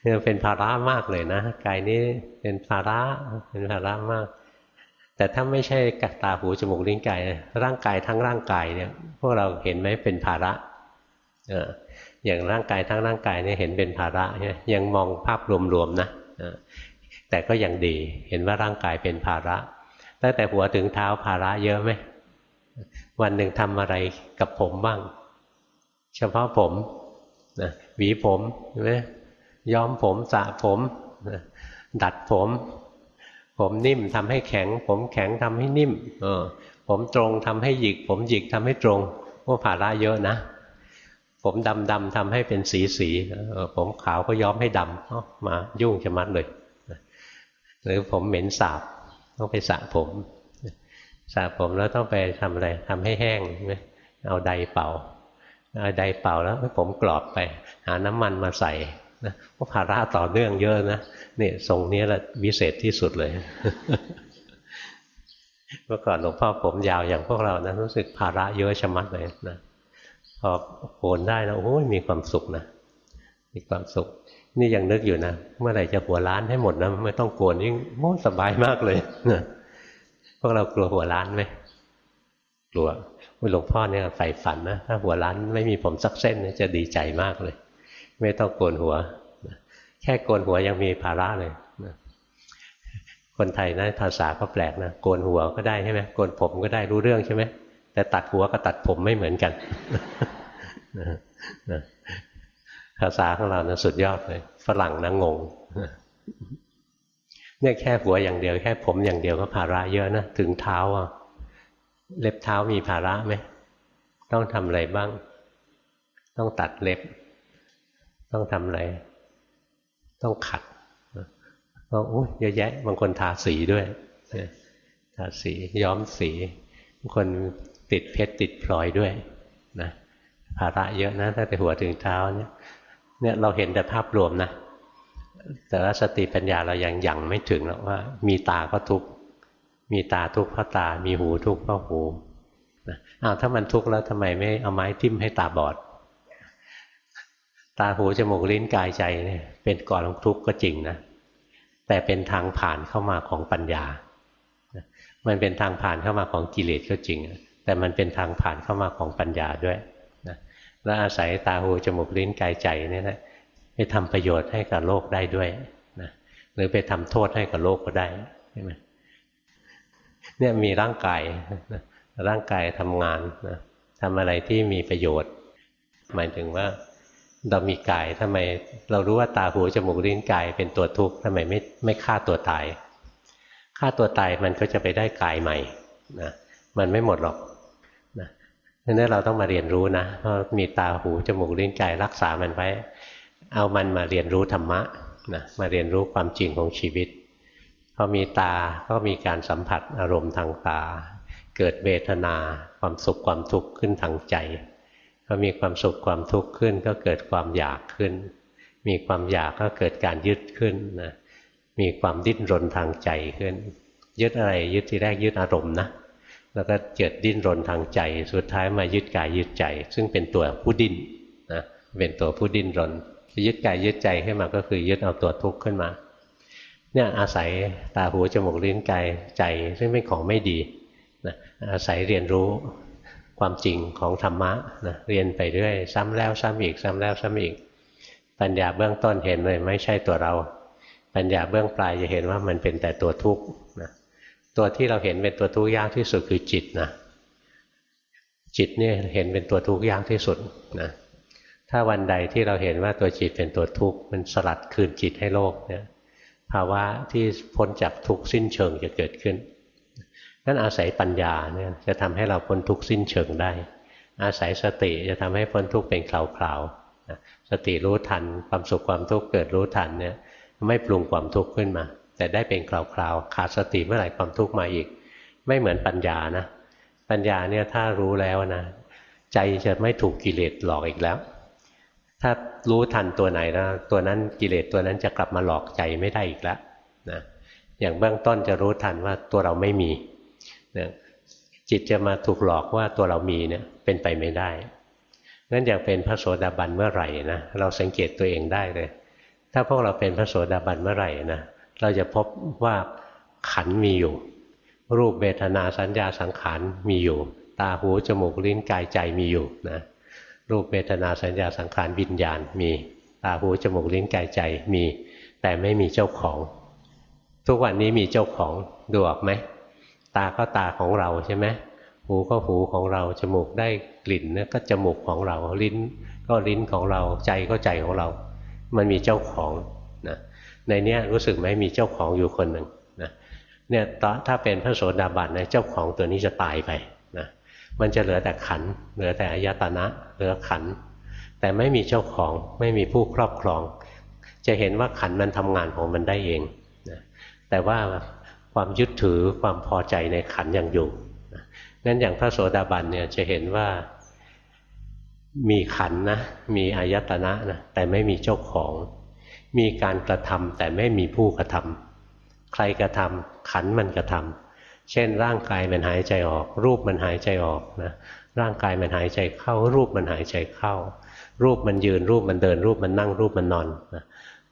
เนี่ยเป็นภาระมากเลยนะกายนี้เป็นภาระเป็นภาระมาก แต่ถ้าไม่ใช่กตาหูจมูกลิ้นกายร่างกายทั้งร่างกายเนี่ย พวกเราเห็นไหมเป็นภาระอย่างร่างกายทั้งร่างกายเนี่ยเห็นเป็นภาระยังมองภาพรวมๆนะ แต่ก็ยังดี เห็นว่าร่างกายเป็นภาระ ตั้งแต่หัวถึงเท้าภาระเยอะไหม วันหนึ่งทำอะไรกับผมบ้าง เฉพาะผมนะหวีผมใช่ไหมย้อมผมสระผมนะดัดผม ผมนิ่มทำให้แข็ง ผมแข็งทำให้นิ่มเออผมตรงทำให้หยิก ผมหยิกทำให้ตรงว่าภาระเยอะนะผมดำดำทำให้เป็นสีสีผมขาวก็ย้อมให้ดำมายุ่งจะมัดเลย หรือผมเหม็นสาบต้องไปสระผมสระผมแล้วต้องไปทำอะไรทำให้แห้งไหมเอาไดเป่าเอาไดเป่าแล้วผมกรอบไป หาน้ำมันมาใส่นะพวกภาระต่อเนื่องเยอะนะนี่ทรงนี้แหละวิเศษที่สุดเลยเมื่อก่อนหลวงพ่อผมยาวอย่างพวกเรานะรู้สึกภาระเยอะชะมัดเลยนะพอโกนได้แล้วโอ้ยมีความสุขนะมีความสุข นี่ยังนึกอยู่นะ เมื่อไหร่จะหัวล้านให้หมดนะไม่ต้องโกนยิ่งโม้สบายมากเลยนะพวกเรากลัวหัวล้านไหมกลัวหลวงพ่อเนี่ยใฝ่ฝันนะถ้าหัวล้านไม่มีผมสักเส้นจะดีใจมากเลย ไม่ต้องโกนหัว แค่โกนหัวยังมีภาระเลยคนไทยนะภาษาก็แปลกนะโกนหัวก็ได้ใช่ไหมโกนผมก็ได้รู้เรื่องใช่ไหมแต่ตัดหัวกับตัดผมไม่เหมือนกัน ภาษาของเรานะสุดยอดเลยฝรั่งนะงงเนี่ยแค่หัวอย่างเดียว แค่ผมอย่างเดียวก็ภาระเยอะนะถึงเท้าอะเล็บเท้ามีภาระไหมต้องทำอะไรบ้าง ต้องตัดเล็บ ต้องทำอะไร ต้องขัดก็โอ้ยเยอะแยะ บางคนทาสีด้วยทาสีย้อมสีบางคนติดเพชรติดพลอยด้วยนะภาระเยอะนะตั้งแต่หัวถึงเท้าเนี่ย เนี่ยเราเห็นแต่ภาพรวมนะ แต่ว่าสติปัญญาเรายังยังไม่ถึงหรอกว่า มีตาก็ทุกมีตาทุกเพราะตา มีหูทุกเพราะหูอ้าวถ้ามันทุกข์แล้วทำไมไม่เอาไม้ทิ่มให้ตาบอด ตาหูจมูกลิ้นกายใจเนี่ยเป็นก่อนของทุกข์ก็จริงนะแต่เป็นทางผ่านเข้ามาของปัญญา มันเป็นทางผ่านเข้ามาของกิเลสก็จริง แต่มันเป็นทางผ่านเข้ามาของปัญญาด้วย แล้วอาศัยตาหูจมูกลิ้นกายใจนี่แหละไปทำประโยชน์ให้กับโลกได้ด้วยนะหรือไปทำโทษให้กับโลกก็ได้ใช่ไหมเนี่ยมีร่างกายร่างกายทำงานนะทำอะไรที่มีประโยชน์ หมายถึงว่าเรามีกายทำไมเรารู้ว่าตาหูจมูกลิ้นกายเป็นตัวทุกข์ทำไมไม่ไม่ฆ่าตัวตายฆ่าตัวตายมันก็จะไปได้กายใหม่นะมันไม่หมดหรอก นั้นเราต้องมาเรียนรู้นะเพราะมีตาหูจมูกลิ้นกายรักษามันไว้ เอามันมาเรียนรู้ธรรมะนะมาเรียนรู้ความจริงของชีวิตพอมีตาก็มีการสัมผัสอารมณ์ทางตา เกิดเวทนาความสุขความทุกข์ขึ้นทางใจพอมีความสุขความทุกข์ขึ้นก็เกิดความอยากขึ้น มีความอยากก็เกิดการยึดขึ้นนะมีความดิ้นรนทางใจขึ้น ยึดอะไรยึดที่แรกยึดอารมณ์นะ แล้วก็เกิดดิ้นรนทางใจ สุดท้ายมายึดกายยึดใจ ซึ่งเป็นตัวผู้ดิ้นนะเป็นตัวผู้ดิ้นรนยึดกายยึดใจขึ้นมาก็คือยึดเอาตัวทุกข์ขึ้นมา เนี่ยอาศัยตาหูจมูกลิ้นกายใจ ซึ่งเป็นของไม่ดีนะอาศัยเรียนรู้ความจริงของธรรมะนะเรียนไปเรื่อยซ้ำแล้วซ้ำอีกซ้ำแล้วซ้ำอีก ปัญญาเบื้องต้นเห็นเลยไม่ใช่ตัวเรา ปัญญาเบื้องปลายจะเห็นว่ามันเป็นแต่ตัวทุกข์ ตัวที่เราเห็นเป็นตัวทุกข์ยากที่สุดคือจิตนะจิตเนี่ยเห็นเป็นตัวทุกข์ยากที่สุดนะถ้าวันใดที่เราเห็นว่าตัวจิตเป็นตัวทุกข์มันสลัดคืนจิตให้โลกเนี่ยภาวะที่พ้นจากทุกข์สิ้นเชิงจะเกิดขึ้นนั่นอาศัยปัญญาเนี่ยจะทำให้เราพ้นทุกข์สิ้นเชิงได้ อาศัยสติจะทำให้พ้นทุกข์เป็นคราวๆสติรู้ทันความสุขความทุกข์เกิดรู้ทันเนี่ยไม่ปรุงความทุกข์ขึ้นมา แต่ได้เป็นคราวๆขาดสติเมื่อไหร่ความทุกข์มาอีก ไม่เหมือนปัญญานะ ปัญญาเนี่ยถ้ารู้แล้วนะ ใจจะไม่ถูกกิเลสหลอกอีกแล้ว ถ้ารู้ทันตัวไหนนะตัวนั้นกิเลสตัวนั้นจะกลับมาหลอกใจไม่ได้อีกแล้วนะอย่างเบื้องต้นจะรู้ทันว่าตัวเราไม่มีนะจิตจะมาถูกหลอกว่าตัวเรามีเนี่ยเป็นไปไม่ได้งั้นอยากเป็นพระโสดาบันเมื่อไหร่นะเราสังเกตตัวเองได้เลย ถ้าพวกเราเป็นพระโสดาบันเมื่อไหร่นะ เราจะพบว่าขันมีอยู่ รูปเบทนาสัญญาสังขารมีอยู่ ตาหูจมูกลิ้นกายใจมีอยู่นะรูปเบทนาสัญญาสังขารวิญญาณมี ตาหูจมูกลิ้นกายใจมี แต่ไม่มีเจ้าของ ทุกวันนี้มีเจ้าของดูออกไหมตาก็ตาของเราใช่ไหมหูก็หูของเราจมูกได้กลิ่นนี่ยก็จมูกของเราลิ้นก็ลิ้นของเราใจก็ใจของเรา มันมีเจ้าของ ในนี้รู้สึกไหมมีเจ้าของอยู่คนหนึ่งนะเนี่ยถ้าเป็นพระโสดาบันนะเจ้าของตัวนี้จะตายไปนะมันจะเหลือแต่ขัน เหลือแต่อายตนะ เหลือขัน แต่ไม่มีเจ้าของไม่มีผู้ครอบครอง จะเห็นว่าขันมันทำงานของมันได้เองนะแต่ว่าความยึดถือความพอใจในขันยังอยู่งั้นอย่างพระโสดาบันเนี่ยจะเห็นว่ามีขันนะมีอายตนะนะแต่ไม่มีเจ้าของ มีการกระทำแต่ไม่มีผู้กระทำใครกระทำขันมันกระทำเช่น ร่างกายมันหายใจออก รูปมันหายใจออกนะร่างกายมันหายใจเข้า รูปมันหายใจเข้า รูปมันยืนรูปมันเดิน รูปมันนั่งรูปมันนอนนะ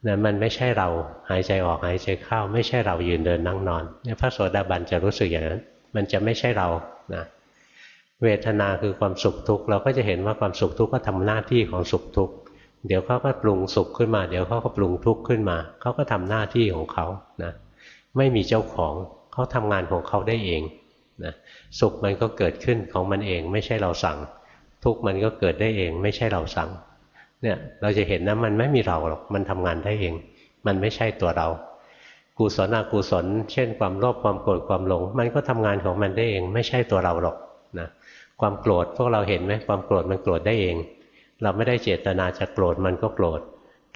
นะมันไม่ใช่เราหายใจออกหายใจเข้า ไม่ใช่เรายืนเดินนั่งนอนเนี่ยพระโสดาบันจะรู้สึกอย่างนั้น มันจะไม่ใช่เรานะเวทนาคือความสุขทุกข์เราก็จะเห็นว่าความสุขทุกข์ก็ทำหน้าที่ของสุขทุกข์ เดี๋ยวเขาก็ปรุงสุขขึ้นมา เดี๋ยวเขาก็ปรุงทุกข์ขึ้นมาเขาก็ทำหน้าที่ของเขานะไม่มีเจ้าของเขาทำงานของเขาได้เองนะสุขมันก็เกิดขึ้นของมันเอง ไม่ใช่เราสั่ง ทุกข์มันก็เกิดได้เอง ไม่ใช่เราสั่งเนี่ยเราจะเห็นนะมันไม่มีเราหรอกมันทำงานได้เอง มันไม่ใช่ตัวเรากุศลอกุศลเช่น ความโลภความโกรธความหลง มันก็ทำงานของมันได้เอง ไม่ใช่ตัวเราหรอกนะความโกรธพวกเราเห็นไหมความโกรธมันโกรธได้เอง เราไม่ได้เจตนาจะโกรธมันก็โกรธ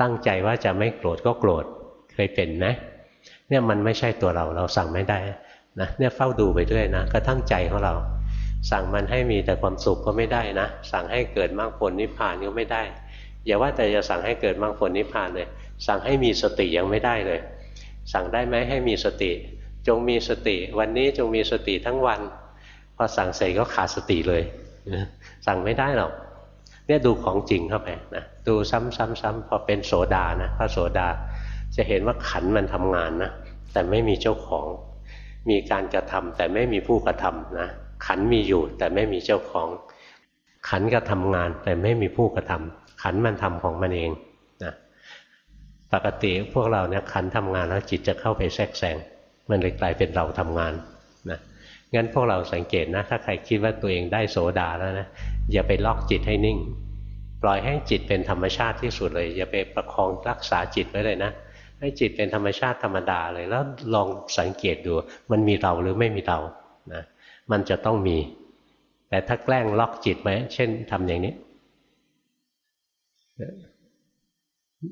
ตั้งใจว่าจะไม่โกรธก็โกรธเคยเป็นไหมเนี่ยมันไม่ใช่ตัวเราเราสั่งไม่ได้นะเนี่ยเฝ้าดูไปด้วยนะกระทั่งใจของเรา สั่งมันให้มีแต่ความสุขก็ไม่ได้นะ สั่งให้เกิดมากผลนิพพานก็ไม่ได้ อย่าว่าแต่จะสั่งให้เกิดมรรคผลนิพพานเลย สั่งให้มีสติยังไม่ได้เลย สั่งได้ไหมให้มีสติ จงมีสติ วันนี้จงมีสติทั้งวัน พอสั่งเสร็จก็ขาดสติเลย สั่งไม่ได้หรอก เนี่ยดูของจริงเข้าไปนะดูซ้ำๆๆพอเป็นโสดานะพระโสดาจะเห็นว่าขันมันทำงานนะแต่ไม่มีเจ้าของ มีการกระทำแต่ไม่มีผู้กระทำนะขันมีอยู่แต่ไม่มีเจ้าของ ขันก็ทำงานแต่ไม่มีผู้กระทำขันมันทำของมันเองนะปกติพวกเราเนี่ยขันทำงานแล้วจิตจะเข้าไปแทรกแซงมันเลยกลายเป็นเราทำงานนะ งั้นพวกเราสังเกตนะ ถ้าใครคิดว่าตัวเองได้โสดาแล้วนะอย่าไปล็อกจิตให้นิ่ง ปล่อยให้จิตเป็นธรรมชาติที่สุดเลย อย่าไปประคองรักษาจิตไว้เลยนะให้จิตเป็นธรรมชาติธรรมดาเลย แล้วลองสังเกตดู มันมีเราหรือไม่มีเรานะมันจะต้องมี แต่ถ้าแกล้งล็อกจิตไว้เช่นทำอย่างนี้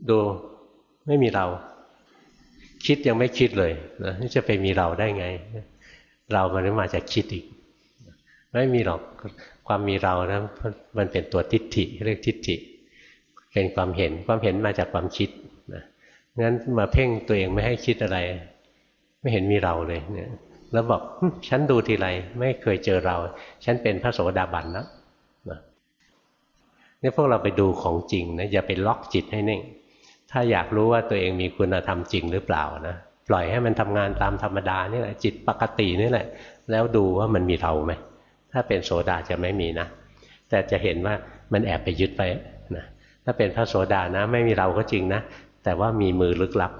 ดูไม่มีเรา คิดยังไม่คิดเลยนะจะไปมีเราได้ไง เรามันมาจากคิดอีก ไม่มีหรอกความมีเรานะมันเป็นตัวทิฏฐิเรียกทิฏฐิ เป็นความเห็นความเห็นมาจากความคิดนะงั้นมาเพ่งตัวเองไม่ให้คิดอะไร ไม่เห็นมีเราเลยเนี่ยแล้วบอกฉันดูทีไรไม่เคยเจอเรา ฉันเป็นพระโสดาบันแล้วนี่พวกเราไปดูของจริงนะอย่าไปล็อกจิตให้นิ่ง ถ้าอยากรู้ว่าตัวเองมีคุณธรรมจริงหรือเปล่านะ ปล่อยให้มันทำงานตามธรรมดานี่แหละจิตปกตินี่แหละ แล้วดูว่ามันมีเราไหมถ้าเป็นโสดาจะไม่มีนะ แต่จะเห็นว่ามันแอบไปยึดไปนะถ้าเป็นพระโสดานะ ไม่มีเราก็จริงนะ แต่ว่ามีมือลึกลับ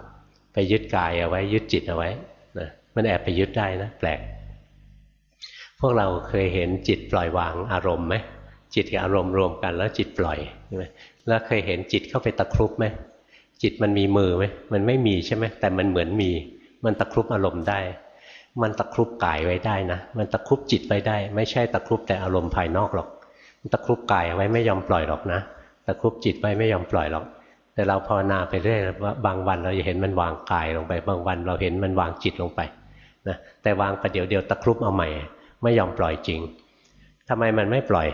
ไปยึดกายเอาไว้ยึดจิตเอาไว้นะมันแอบไปยึดได้นะแปลก พวกเราเคยเห็นจิตปล่อยวางอารมณ์ไหมจิตกับอารมณ์รวมกันแล้วจิตปล่อยใช่ไหมแล้วเคยเห็นจิตเข้าไปตะครุบไหม จิตมันมีมือไหมมันไม่มีใช่ไหมแต่มันเหมือนมี มันตะครุบอารมณ์ได้ มันตะครุบกายไว้ได้นะ มันตะครุบจิตไว้ได้ ไม่ใช่ตะครุบแต่อารมณ์ภายนอกหรอกมันตะครุบกายไว้ไม่ยอมปล่อยหรอกนะตะครุบจิตไว้ไม่ยอมปล่อยหรอก แต่เราภาวนาไปเรื่อยว่าบางวันเราจะเห็นมันวางกายลงไป บางวันเราเห็นมันวางจิตลงไปนะแต่วางประเดี๋ยวเดียวตะครุบเอาใหม่ ไม่ยอมปล่อยจริงทำไมมันไม่ปล่อย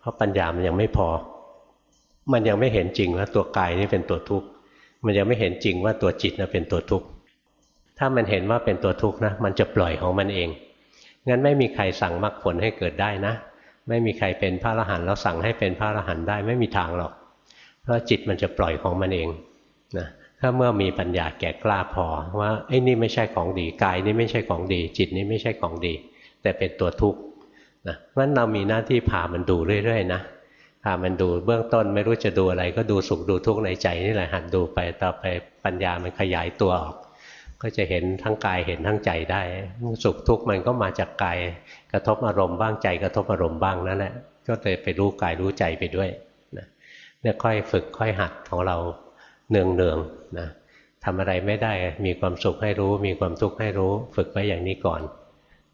เพราะปัญญามันยังไม่พอ มันยังไม่เห็นจริงว่าตัวกายนี่เป็นตัวทุกข์ มันยังไม่เห็นจริงว่าตัวจิตนะเป็นตัวทุกข์ถ้ามันเห็นว่าเป็นตัวทุกข์นะ มันจะปล่อยของมันเอง งั้นไม่มีใครสั่งมรรคผลให้เกิดได้นะ ไม่มีใครเป็นพระอรหันต์แล้วสั่งให้เป็นพระอรหันต์ได้ไม่มีทางหรอก เพราะจิตมันจะปล่อยของมันเองนะถ้าเมื่อมีปัญญาแก่กล้าพอว่าไอ้นี่ไม่ใช่ของดีกายนี่ไม่ใช่ของดี จิตนี่ไม่ใช่ของดี แต่เป็นตัวทุกข์นะเพราะเรามีหน้าที่พามันดูเรื่อยๆนะ พามันดูเบื้องต้นไม่รู้จะดูอะไร ก็ดูสุขดูทุกข์ในใจนี่แหละหันดูไปต่อไปปัญญามันขยายตัวออก ก็จะเห็นทั้งกายเห็นทั้งใจได้ สุขทุกข์มันก็มาจากกายกระทบอารมณ์บ้างใจกระทบอารมณ์บ้างนั่นแหละก็เลยไปรู้กายรู้ใจไปด้วยนะเนี่ยค่อยฝึกค่อยหัดของเราเนืองเนืองนะทำอะไรไม่ได้มีความสุขให้รู้ มีความทุกข์ให้รู้ ฝึกไว้อย่างนี้ก่อน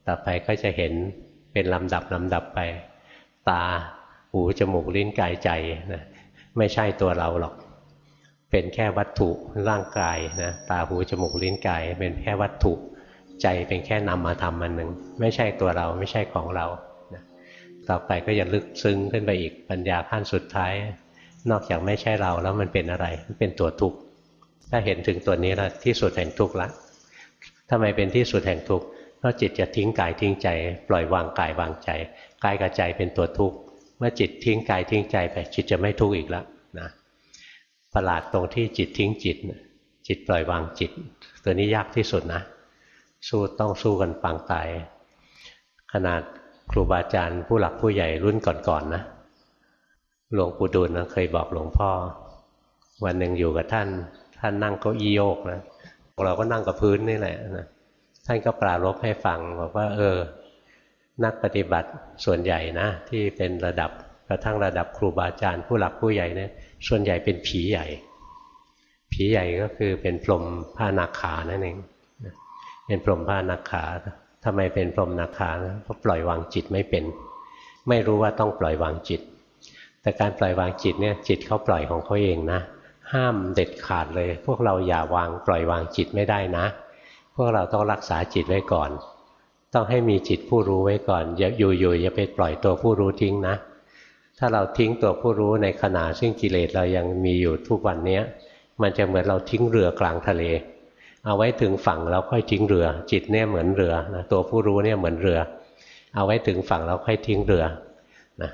ต่อไปก็จะเห็นเป็นลำดับลำดับไป ตา หูจมูกลิ้นกายใจนะไม่ใช่ตัวเราหรอก เป็นแค่วัตถุร่างกายนะตาหูจมูกลิ้นกายเป็นแค่วัตถุใจเป็นแค่นำมาทำมันหนึ่งไม่ใช่ตัวเราไม่ใช่ของเรานะต่อไปก็จะลึกซึ้งขึ้นไปอีกปัญญาขั้นสุดท้าย นอกจากไม่ใช่เราแล้วมันเป็นอะไรมันเป็นตัวทุกข์ถ้าเห็นถึงตัวนี้แล้วที่สุดแห่งทุกข์ละทำไมเป็นที่สุดแห่งทุกข์เพราะจิตจะทิ้งกายทิ้งใจ ปล่อยวางกายวางใจกายกับใจเป็นตัวทุกข์ เมื่อจิตทิ้งกายทิ้งใจไปจิตจะไม่ทุกข์อีกแล้วนะประหลาดตรงที่จิตทิ้งจิต จิตปล่อยวางจิต ตัวนี้ยากที่สุดนะ สู้ต้องสู้กันปางตาย ขนาดครูบาอาจารย์ผู้หลักผู้ใหญ่รุ่นก่อนๆนนะหลวงปู่ดูลนะเคยบอกหลวงพ่อ วันหนึ่งอยู่กับท่าน ท่านนั่งเก้าอี้โยกนะเราก็นั่งกับพื้นนี่แหละนะท่านก็ปรารบให้ฟังบอกว่า เออ นักปฏิบัติส่วนใหญ่นะ ที่เป็นระดับกระทั่งระดับครูบาอาจารย์ผู้หลักผู้ใหญ่เนี่ยส่วนใหญ่เป็นผีใหญ่ ผีใหญ่ก็คือเป็นพรหมผ้านาขานั่นเองเป็นพรหมผ้านาขาทำไมเป็นพรหมนาขาเพราะปล่อยวางจิตไม่เป็น ไม่รู้ว่าต้องปล่อยวางจิต แต่การปล่อยวางจิตเนี่ยจิตเขาปล่อยของเขาเองนะห้ามเด็ดขาดเลย พวกเราอย่าวางปล่อยวางจิตไม่ได้นะ พวกเราต้องรักษาจิตไว้ก่อน ต้องให้มีจิตผู้รู้ไว้ก่อน อย่าอยู่ๆอย่าไปปล่อยตัวผู้รู้ทิ้งนะ ถ้าเราทิ้งตัวผู้รู้ในขณะซึ่งกิเลสเรายังมีอยู่ทุกวันนี้มันจะเหมือนเราทิ้งเรือกลางทะเล เอาไว้ถึงฝั่งเราค่อยทิ้งเรือ จิตเนี่ยเหมือนเรือนะตัวผู้รู้เนี่ยเหมือนเรือ เอาไว้ถึงฝั่งเราค่อยทิ้งเรือนะ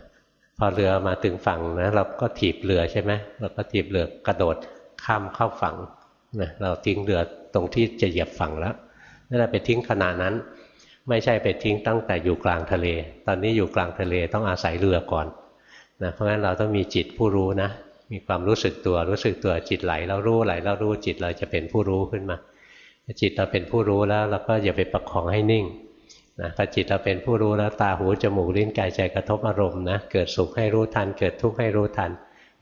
พอเรือมาถึงฝั่งนะเราก็ถีบเรือใช่ไหมเราก็ถีบเรือกระโดดข้ามเข้าฝั่งนะเราทิ้งเรือตรงที่จะเหยียบฝั่งแล้วนั่นแหละไปทิ้งขณะนั้น ไม่ใช่ไปทิ้งตั้งแต่อยู่กลางทะเล ตอนนี้อยู่กลางทะเลต้องอาศัยเรือก่อนนะเพราะฉะนั้นเราต้องมีจิตผู้รู้นะ มีความรู้สึกตัวรู้สึกตัวจิตไหลแล้วรู้ไหลแล้วรู้จิตเราจะเป็นผู้รู้ขึ้นมา จิตเราเป็นผู้รู้แล้วเราก็อย่าไปประคองให้นิ่งนะพอจิตเราเป็นผู้รู้แล้วตาหูจมูกลิ้นกายใจกระทบอารมณ์นะเกิดสุขให้รู้ทัน เกิดทุกข์ให้รู้ทัน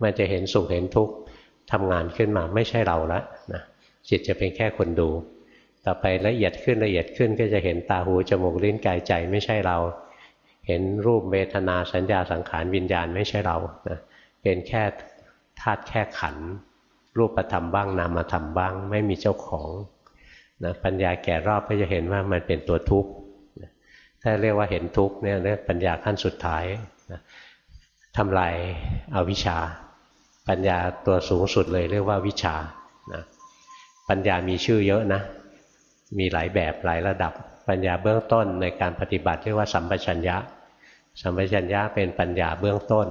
มันจะเห็นสุขเห็นทุกข์ทำงานขึ้นมาไม่ใช่เราละนะจิตจะเป็นแค่คนดู ต่อไปละเอียดขึ้นละเอียดขึ้นก็จะเห็นตาหูจมูกลิ้นกายใจไม่ใช่เรา เห็นรูปเวทนาสัญญาสังขารวิญญาณไม่ใช่เรานะเป็นแค่ธาตุแค่ขัน รูปธรรมบ้างนามธรรมบ้าง ไม่มีเจ้าของนะปัญญาแก่รอบก็จะเห็นว่ามันเป็นตัวทุกข์ถ้าเรียกว่าเห็นทุกข์เนี่ยเรียกปัญญาขั้นสุดท้ายนะทำลายอาวิชชา ปัญญาตัวสูงสุดเลยเรียกว่าวิชานะปัญญามีชื่อเยอะนะ มีหลายแบบหลายระดับ ปัญญาเบื้องต้นในการปฏิบัติเรียกว่าสัมปชัญญะ สัมปชัญญะเป็นปัญญาเบื้องต้น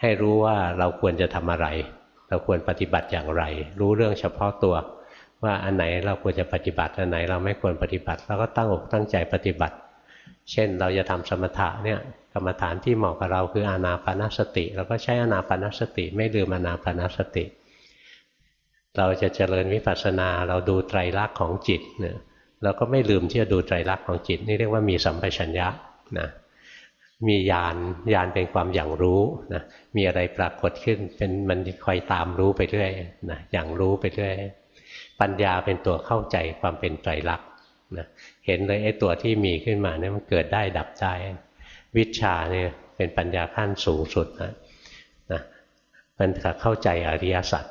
ให้รู้ว่าเราควรจะทำอะไร เราควรปฏิบัติอย่างไร รู้เรื่องเฉพาะตัว ว่าอันไหนเราควรจะปฏิบัติอันไหนเราไม่ควรปฏิบัติเราก็ตั้งอกตั้งใจปฏิบัติ เช่นเราจะทำสมถะเนี่ยกรรมฐานที่เหมาะกับเราคืออานาปานสติเราก็ใช้อานาปานสติ ไม่ลืมอานาปานสติ เราจะเจริญวิปัสสนาเราดูไตรลักษณ์ของจิตเนี่ยเราก็ไม่ลืมที่จะดูไตรลักษณ์ของจิต นี่เรียกว่ามีสัมปชัญญะนะมีญาณญาณเป็นความอย่างรู้นะมีอะไรปรากฏขึ้นเป็นมันคอยตามรู้ไปเรื่อยนะอย่างรู้ไปเรื่อยปัญญาเป็นตัวเข้าใจความเป็นไตรลักษณ์นะเห็นเลยไอ้ตัวที่มีขึ้นมาเนี่ยมันเกิดได้ดับได้วิชาเนี่ยเป็นปัญญาขั้นสูงสุดนะนะมันเข้าใจอริยสัจ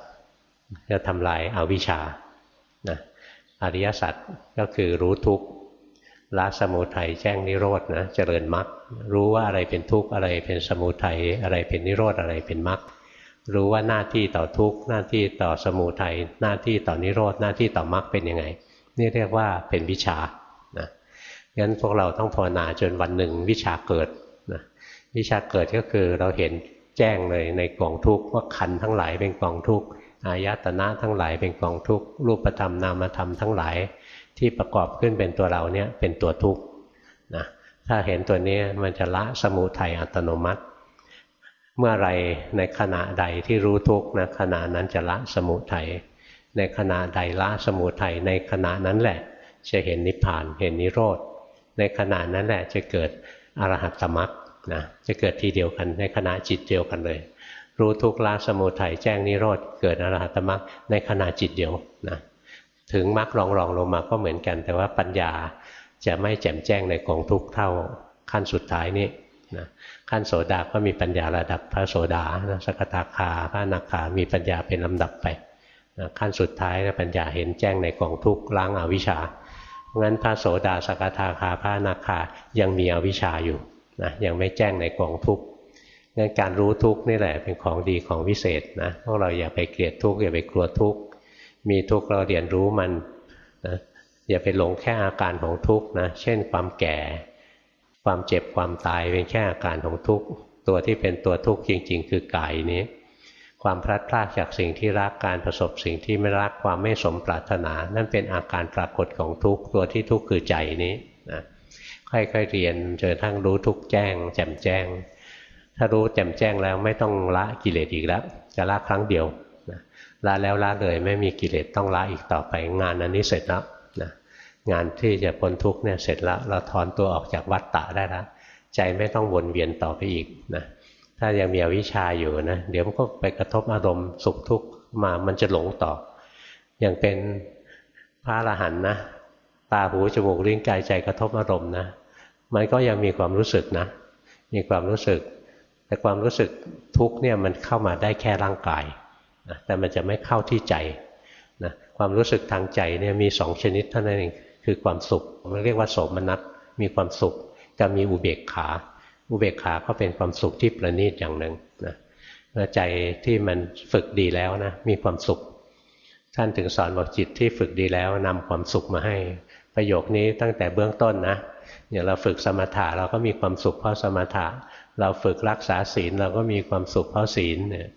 จะทำลายอาวิชชานะอริยสัจก็คือรู้ทุกข์ละสมุทัยแจ้งนิโรธนะเจริญมรรครู้ว่าอะไรเป็นทุกข์อะไรเป็นสมุทัยอะไรเป็นนิโรธอะไรเป็นมรรครู้ว่าหน้าที่ต่อทุกข์หน้าที่ต่อสมุทัยหน้าที่ต่อนิโรธหน้าที่ต่อมรรคเป็นยังไง นี่เรียกว่าเป็นวิชานะงั้นพวกเราต้องภาวนาจนวันหนึ่งวิชาเกิดนะวิชาเกิดก็คือเราเห็นแจ้งเลยในกองทุกข์ว่าขันทั้งหลายเป็นกองทุกข์ อายตนะทั้งหลายเป็นกองทุกข์รูปธรรมนามธรรมทั้งหลาย ที่ประกอบขึ้นเป็นตัวเราเนี่ยเป็นตัวทุกข์นะถ้าเห็นตัวนี้มันจะละสมุทัยอัตโนมัติ เมื่อไรในขณะใดที่รู้ทุกข์นะขณะนั้นจะละสมุทัยในขณะใดละสมุทัยในขณะนั้นแหละ จะเห็นนิพพานเห็นนิโรธในขณะนั้นแหละจะเกิดอรหัตตมรรคนะจะเกิดทีเดียวกันในขณะจิตเดียวกันเลย รู้ทุกข์ละสมุทัยแจ้งนิโรธเกิดอรหัตมรรคในขณะจิตเดียวนะถึงมรรครองรองลงมาก็เหมือนกัน แต่ว่าปัญญาจะไม่แจ่มแจ้งในกองทุกเท่าขั้นสุดท้ายนี้นะขั้นโสดาก็มีปัญญาระดับพระโสดานะสกทาคาพระนาคามีปัญญาเป็นลำดับไปนะขั้นสุดท้ายนะปัญญาเห็นแจ้งในกองทุกล้างอาวิชชางั้นพระโสดาสกทาคาพระนาคายังมีอวิชชาอยู่นะยังไม่แจ้งในกองทุกข์ งั้นการรู้ทุกข์นี่แหละเป็นของดีของวิเศษนะพวกเราอย่าไปเกลียดทุกข์อย่าไปกลัวทุกข์มีทุกข์เราเรียนรู้มันนะอย่าไปหลงแค่อาการของทุกข์นะเช่น ความแก่ ความเจ็บความตายเป็นแค่อาการของทุกข์ตัวที่เป็นตัวทุกข์จริง ๆ คือกายนี้ ความพลัดพรากจากสิ่งที่รักการประสบสิ่งที่ไม่รักความไม่สมปรารถนา นั่นเป็นอาการปรากฏของทุกข์ตัวที่ทุกข์คือใจนี้นะค่อยๆเรียนจนทั้งรู้ทุกแจ้งแจ่มแจ้ง ถ้ารู้แจ่มแจ้งแล้วไม่ต้องละกิเลสอีกแล้ว จะละครั้งเดียวละแล้วละเลยไม่มีกิเลสต้องละอีกต่อไป งานอันนี้เสร็จแล้วนะงานที่จะพ้นทุกเนี่ยเสร็จแล้ว เราถอนตัวออกจากวัฏฏะได้แล้วใจไม่ต้องวนเวียนต่อไปอีกนะถ้ายังมีอวิชชาอยู่นะเดี๋ยวมันก็ไปกระทบอารมณ์สุขทุกข์มามันจะหลงต่อ อย่างเป็นพระอรหันต์นะตาหูจมูกลิ้นกายใจกระทบอารมณ์นะมันก็ยังมีความรู้สึกนะ มีความรู้สึก แต่ความรู้สึกทุกเนี่ยมันเข้ามาได้แค่ร่างกายนะแต่มันจะไม่เข้าที่ใจนะความรู้สึกทางใจเนี่ยมีสองชนิดเท่านั้นเองคือความสุขมันเรียกว่าโสมนัสมีความสุขกับมีอุเบกขา อุเบกขาก็เป็นความสุขที่ประณีตอย่างหนึ่งนะใจที่มันฝึกดีแล้วนะมีความสุข ท่านถึงสอนบอกจิตที่ฝึกดีแล้วนำความสุขมาให้ ประโยคนี้ตั้งแต่เบื้องต้นนะอย่างเราฝึกสมถะเราก็มีความสุขเพราะสมถะ เราฝึกรักษาศีลเราก็มีความสุขเพราะศีลเนี่ย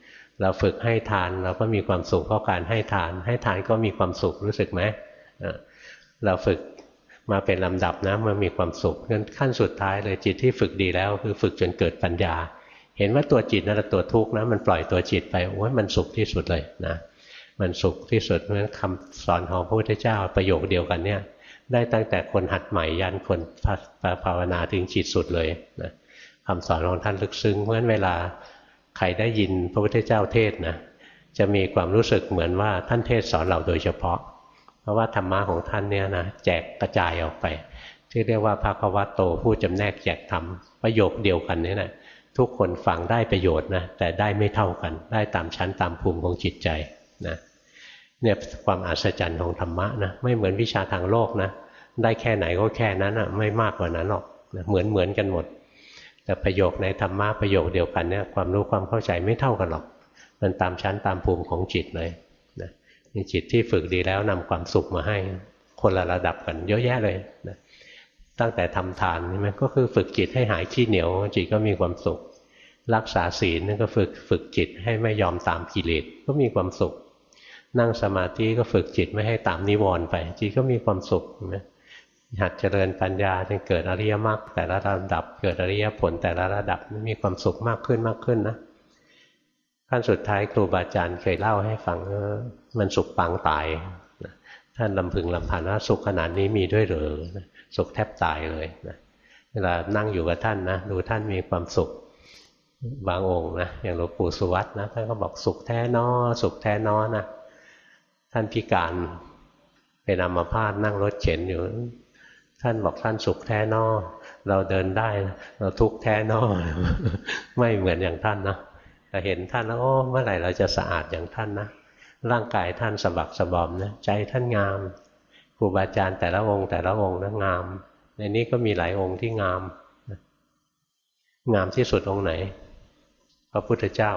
เราฝึกให้ทานเราก็มีความสุขเพราะการให้ทาน ให้ทานก็มีความสุขรู้สึกไหมเราฝึกมาเป็นลำดับนะมันมีความสุขงั้นขั้นสุดท้ายเลยจิตที่ฝึกดีแล้ว คือฝึกจนเกิดปัญญา เห็นว่าตัวจิตนั่นแหละตัวทุกข์นะมันปล่อยตัวจิตไปโอ้ยมันสุขที่สุดเลยนะมันสุขที่สุดเพราะฉะนั้นคำสอนของพระพุทธเจ้าประโยคเดียวกันเนี่ยได้ตั้งแต่คนหัดใหม่ยันคนภาวนาถึงจิตสุดเลยนะ คำสอนของท่านลึกซึ้งเพราะฉะนั้นเวลาใครได้ยินพระพุทธเจ้าเทศนะจะมีความรู้สึกเหมือนว่าท่านเทศสอนเราโดยเฉพาะ เพราะว่าธรรมะของท่านเนี่ยนะแจกกระจายออกไป ที่เรียกว่าภาควะโตผู้จำแนกแจกธรรมประโยคเดียวกันนี่แหละทุกคนฟังได้ประโยชน์นะแต่ได้ไม่เท่ากัน ได้ตามชั้นตามภูมิของจิตใจนะเนี่ยความอัศจรรย์ของธรรมะนะไม่เหมือนวิชาทางโลกนะได้แค่ไหนก็แค่นั้นอะไม่มากกว่านั้นหรอกนะเหมือนเหมือนกันหมด แต่ประโยคในธรรมะประโยคเดียวกันเนี่ยความรู้ความเข้าใจไม่เท่ากันหรอก มันตามชั้นตามภูมิของจิตเลยนะมีจิตที่ฝึกดีแล้วนำความสุขมาให้คนละระดับกันเยอะแยะเลยนะตั้งแต่ทำทานนี่มันก็คือฝึกจิตให้หายขี้เหนียว จิตก็มีความสุข รักษาศีลนั่นก็ฝึกฝึกจิตให้ไม่ยอมตามกิเลสก็มีความสุข นั่งสมาธิก็ฝึกจิตไม่ให้ตามนิวรณ์ไป จิตก็มีความสุขนะ หัดเจริญปัญญาจนเกิดอริยมรรคแต่ละระดับ เกิดอริยผลแต่ละระดับมีความสุขมากขึ้นมากขึ้นนะขั้นสุดท้ายครูบาอาจารย์เคยเล่าให้ฟังว่ามันสุขปางตายท่านลำพึงลำพันว่าสุขขนาดนี้มีด้วยหรือสุขแทบตายเลยนะเวลานั่งอยู่กับท่านนะดูท่านมีความสุขบางองค์นะอย่างหลวงปู่สุวัตนะท่านก็บอกสุขแท้นอสุขแท้นอนะท่านพิการเป็นอัมพาตนั่งรถเข็นอยู่ ท่านบอกท่านสุขแท้นอเราเดินได้ เราทุกแท้นอไม่เหมือนอย่างท่านนะแต่เห็นท่านแล้วโอ้เมื่อไหร่เราจะสะอาดอย่างท่านนะร่างกายท่านสบักสบอมนะใจท่านงามครูบาอาจารย์แต่ละองค์แต่ละองค์นะงาม ในนี้ก็มีหลายองค์ที่งาม งามที่สุดองค์ไหน พระพุทธเจ้า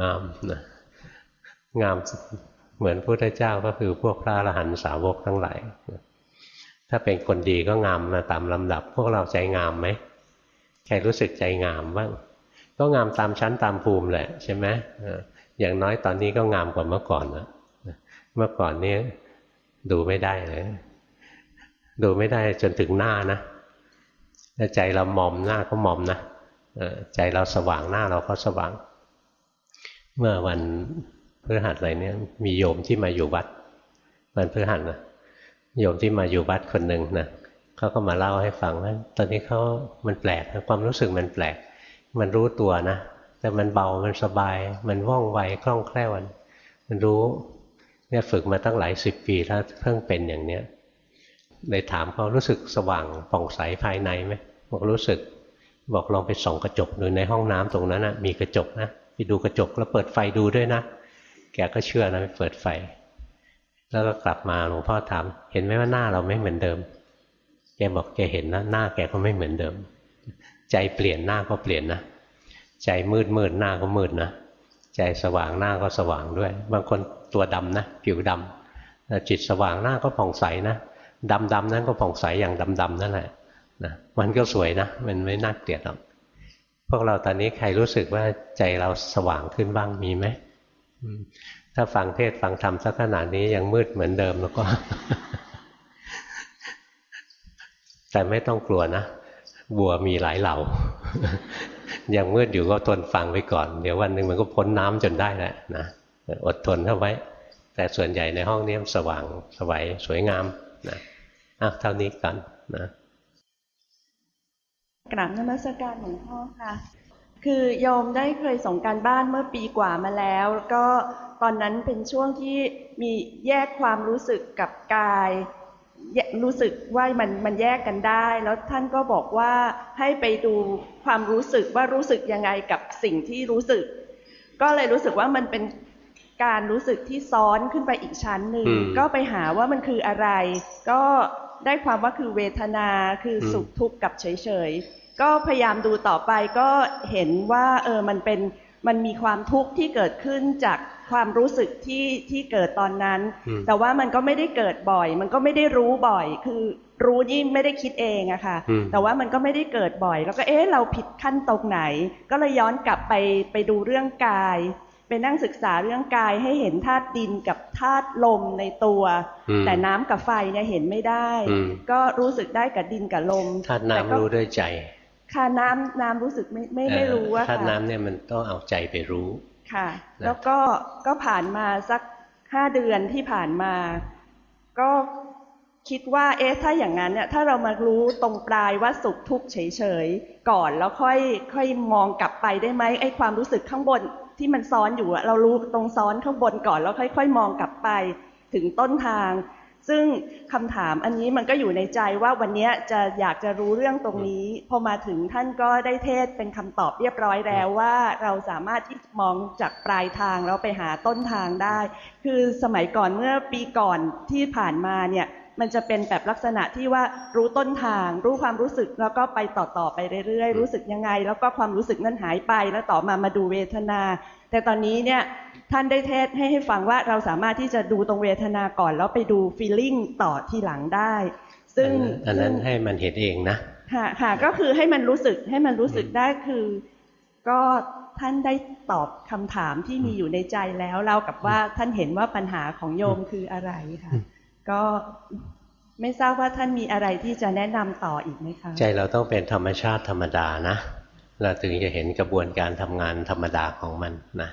งามนะงามเหมือนพระพุทธเจ้าก็คือพวกพระอรหันตสาวกทั้งหลาย ถ้าเป็นคนดีก็งามมาตามลำดับ พวกเราใจงามไหมใครรู้สึกใจงามบ้างก็งามตามชั้นตามภูมิแหละใช่ไหมอย่างน้อยตอนนี้ก็งามกว่าเมื่อก่อนนะเมื่อก่อนนี้ดูไม่ได้เลย ดูไม่ได้จนถึงหน้านะถ้าใจเราหมอมหน้าก็หมอมนะใจเราสว่างหน้าเราก็สว่าง เมื่อวันพฤหัสอะไรเนี่ยมีโยมที่มาอยู่วัด วันพฤหัสนะ โยมที่มาอยู่วัดคนหนึ่งนะเขาก็มาเล่าให้ฟังว่าตอนนี้เขามันแปลกความรู้สึกมันแปลก มันรู้ตัวนะแต่มันเบามันสบาย มันว่องไวคล่องแคล่วมันรู้เนี่ยฝึกมาตั้งหลายสิบปีแล้วเพิ่งเป็นอย่างเนี้ยเลยถามเขารู้สึกสว่างป่องใสภายในไหมบอกรู้สึกบอกลองไปส่องกระจกดูในห้องน้ำตรงนั้นนะมีกระจกนะไปดูกระจกแล้วเปิดไฟดูด้วยนะ แกก็เชื่อนะไปเปิดไฟ แล้วก็กลับมาหลวงพ่อถาม เห็นไหมว่าหน้าเราไม่เหมือนเดิม แกบอกแกเห็นนะหน้าแกก็ไม่เหมือนเดิม ใจเปลี่ยนหน้าก็เปลี่ยนนะ ใจมืดมืดหน้าก็มืดนะ ใจสว่างหน้าก็สว่างด้วย บางคนตัวดำนะผิวดำจิตสว่างหน้าก็ผ่องใสนะดำดำนั้นก็ผ่องใสอย่างดำดำนั่นแหละนะมันก็สวยนะ มันไม่น่าเกลียดหรอกพวกเราตอนนี้ใครรู้สึกว่าใจเราสว่างขึ้นบ้างมีไหม ถ้าฟังเทศฟังธรรมสักขนาดนี้ยังมืดเหมือนเดิมแล้วก็ แต่ไม่ต้องกลัวนะ บัวมีหลายเหล่า ยังมืดอยู่ก็ทนฟังไปก่อน เดี๋ยววันหนึ่งมันก็พ้นน้ำจนได้แหละนะอดทนเข้าไว้ แต่ส่วนใหญ่ในห้องนี้สว่างสวัยสวยงามนะอะเท่านี้กันนะกราบนมัสการหลวงพ่อค่ะ คือโยมได้เคยส่งการบ้านเมื่อปีกว่ามาแล้วก็ตอนนั้นเป็นช่วงที่มีแยกความรู้สึกกับกาย รู้สึกว่ามันมันแยกกันได้ แล้วท่านก็บอกว่าให้ไปดูความรู้สึกว่ารู้สึกยังไงกับสิ่งที่รู้สึก ก็เลยรู้สึกว่ามันเป็นการรู้สึกที่ซ้อนขึ้นไปอีกชั้นหนึ่งก็ไปหาว่ามันคืออะไร ก็ได้ความว่าคือเวทนาคือสุขทุกข์กับเฉย ก็พยายามดูต่อไปก็เห็นว่าเออมันเป็นมันมีความทุกข์ที่เกิดขึ้นจากความรู้สึกที่ที่เกิดตอนนั้น แต่ว่ามันก็ไม่ได้เกิดบ่อย มันก็ไม่ได้รู้บ่อย คือรู้นี่ไม่ได้คิดเองอะค่ะ แต่ว่ามันก็ไม่ได้เกิดบ่อย แล้วก็เอ๊ะเราผิดขั้นตรงไหน ก็เลยย้อนกลับไปไปดูเรื่องกาย ไปนั่งศึกษาเรื่องกายให้เห็นธาตุดินกับธาตุลมในตัว แต่น้ำกับไฟเนี่ยเห็นไม่ได้ ก็รู้สึกได้กับดินกับลมธาตุน้ำรู้ด้วยใจ ค่ะน้ำน้ำรู้สึกไม่ไม่ไม่รู้ว่าธาตุน้ำเนี่ยมันต้องเอาใจไปรู้ค่ะ แล้วก็ก็ผ่านมาสักห้าเดือนที่ผ่านมา ก็คิดว่าเอ๊ะถ้าอย่างนั้นเนี่ยถ้าเรามารู้ตรงปลายว่าสุขทุกข์เฉยๆก่อนแล้วค่อยค่อยมองกลับไปได้ไหมไอ้ความรู้สึกข้างบนที่มันซ้อนอยู่อะเรารู้ตรงซ้อนข้างบนก่อนแล้วค่อย ๆ มองกลับไปถึงต้นทาง ซึ่งคำถามอันนี้มันก็อยู่ในใจว่าวันนี้จะอยากจะรู้เรื่องตรงนี้ พอมาถึงท่านก็ได้เทศเป็นคำตอบเรียบร้อยแล้วว่าเราสามารถที่มองจากปลายทางแล้วไปหาต้นทางได้ คือสมัยก่อนเมื่อปีก่อนที่ผ่านมาเนี่ยมันจะเป็นแบบลักษณะที่ว่ารู้ต้นทาง รู้ความรู้สึกแล้วก็ไปต่อๆไปเรื่อยๆ รู้สึกยังไง แล้วก็ความรู้สึกนั้นหายไปแล้วต่อมามาดูเวทนา แต่ตอนนี้เนี่ย ท่านได้เทศให้ให้ฟังว่าเราสามารถที่จะดูตรงเวทนาก่อน แล้วไปดูฟีลลิ่งต่อทีหลังได้ ซึ่งอันนั้นให้มันเห็นเองนะค่ะค่ะก็คือให้มันรู้สึกให้มันรู้สึกได้คือ ก็ท่านได้ตอบคำถามที่มีอยู่ในใจแล้วเล่ากับว่าท่านเห็นว่าปัญหาของโยมคืออะไรค่ะ ก็ไม่ทราบว่าท่านมีอะไรที่จะแนะนำต่ออีกไหมคะใจเราต้องเป็นธรรมชาติธรรมดานะ เราถึงจะเห็นกระบวนการทำงานธรรมดาของมันนะ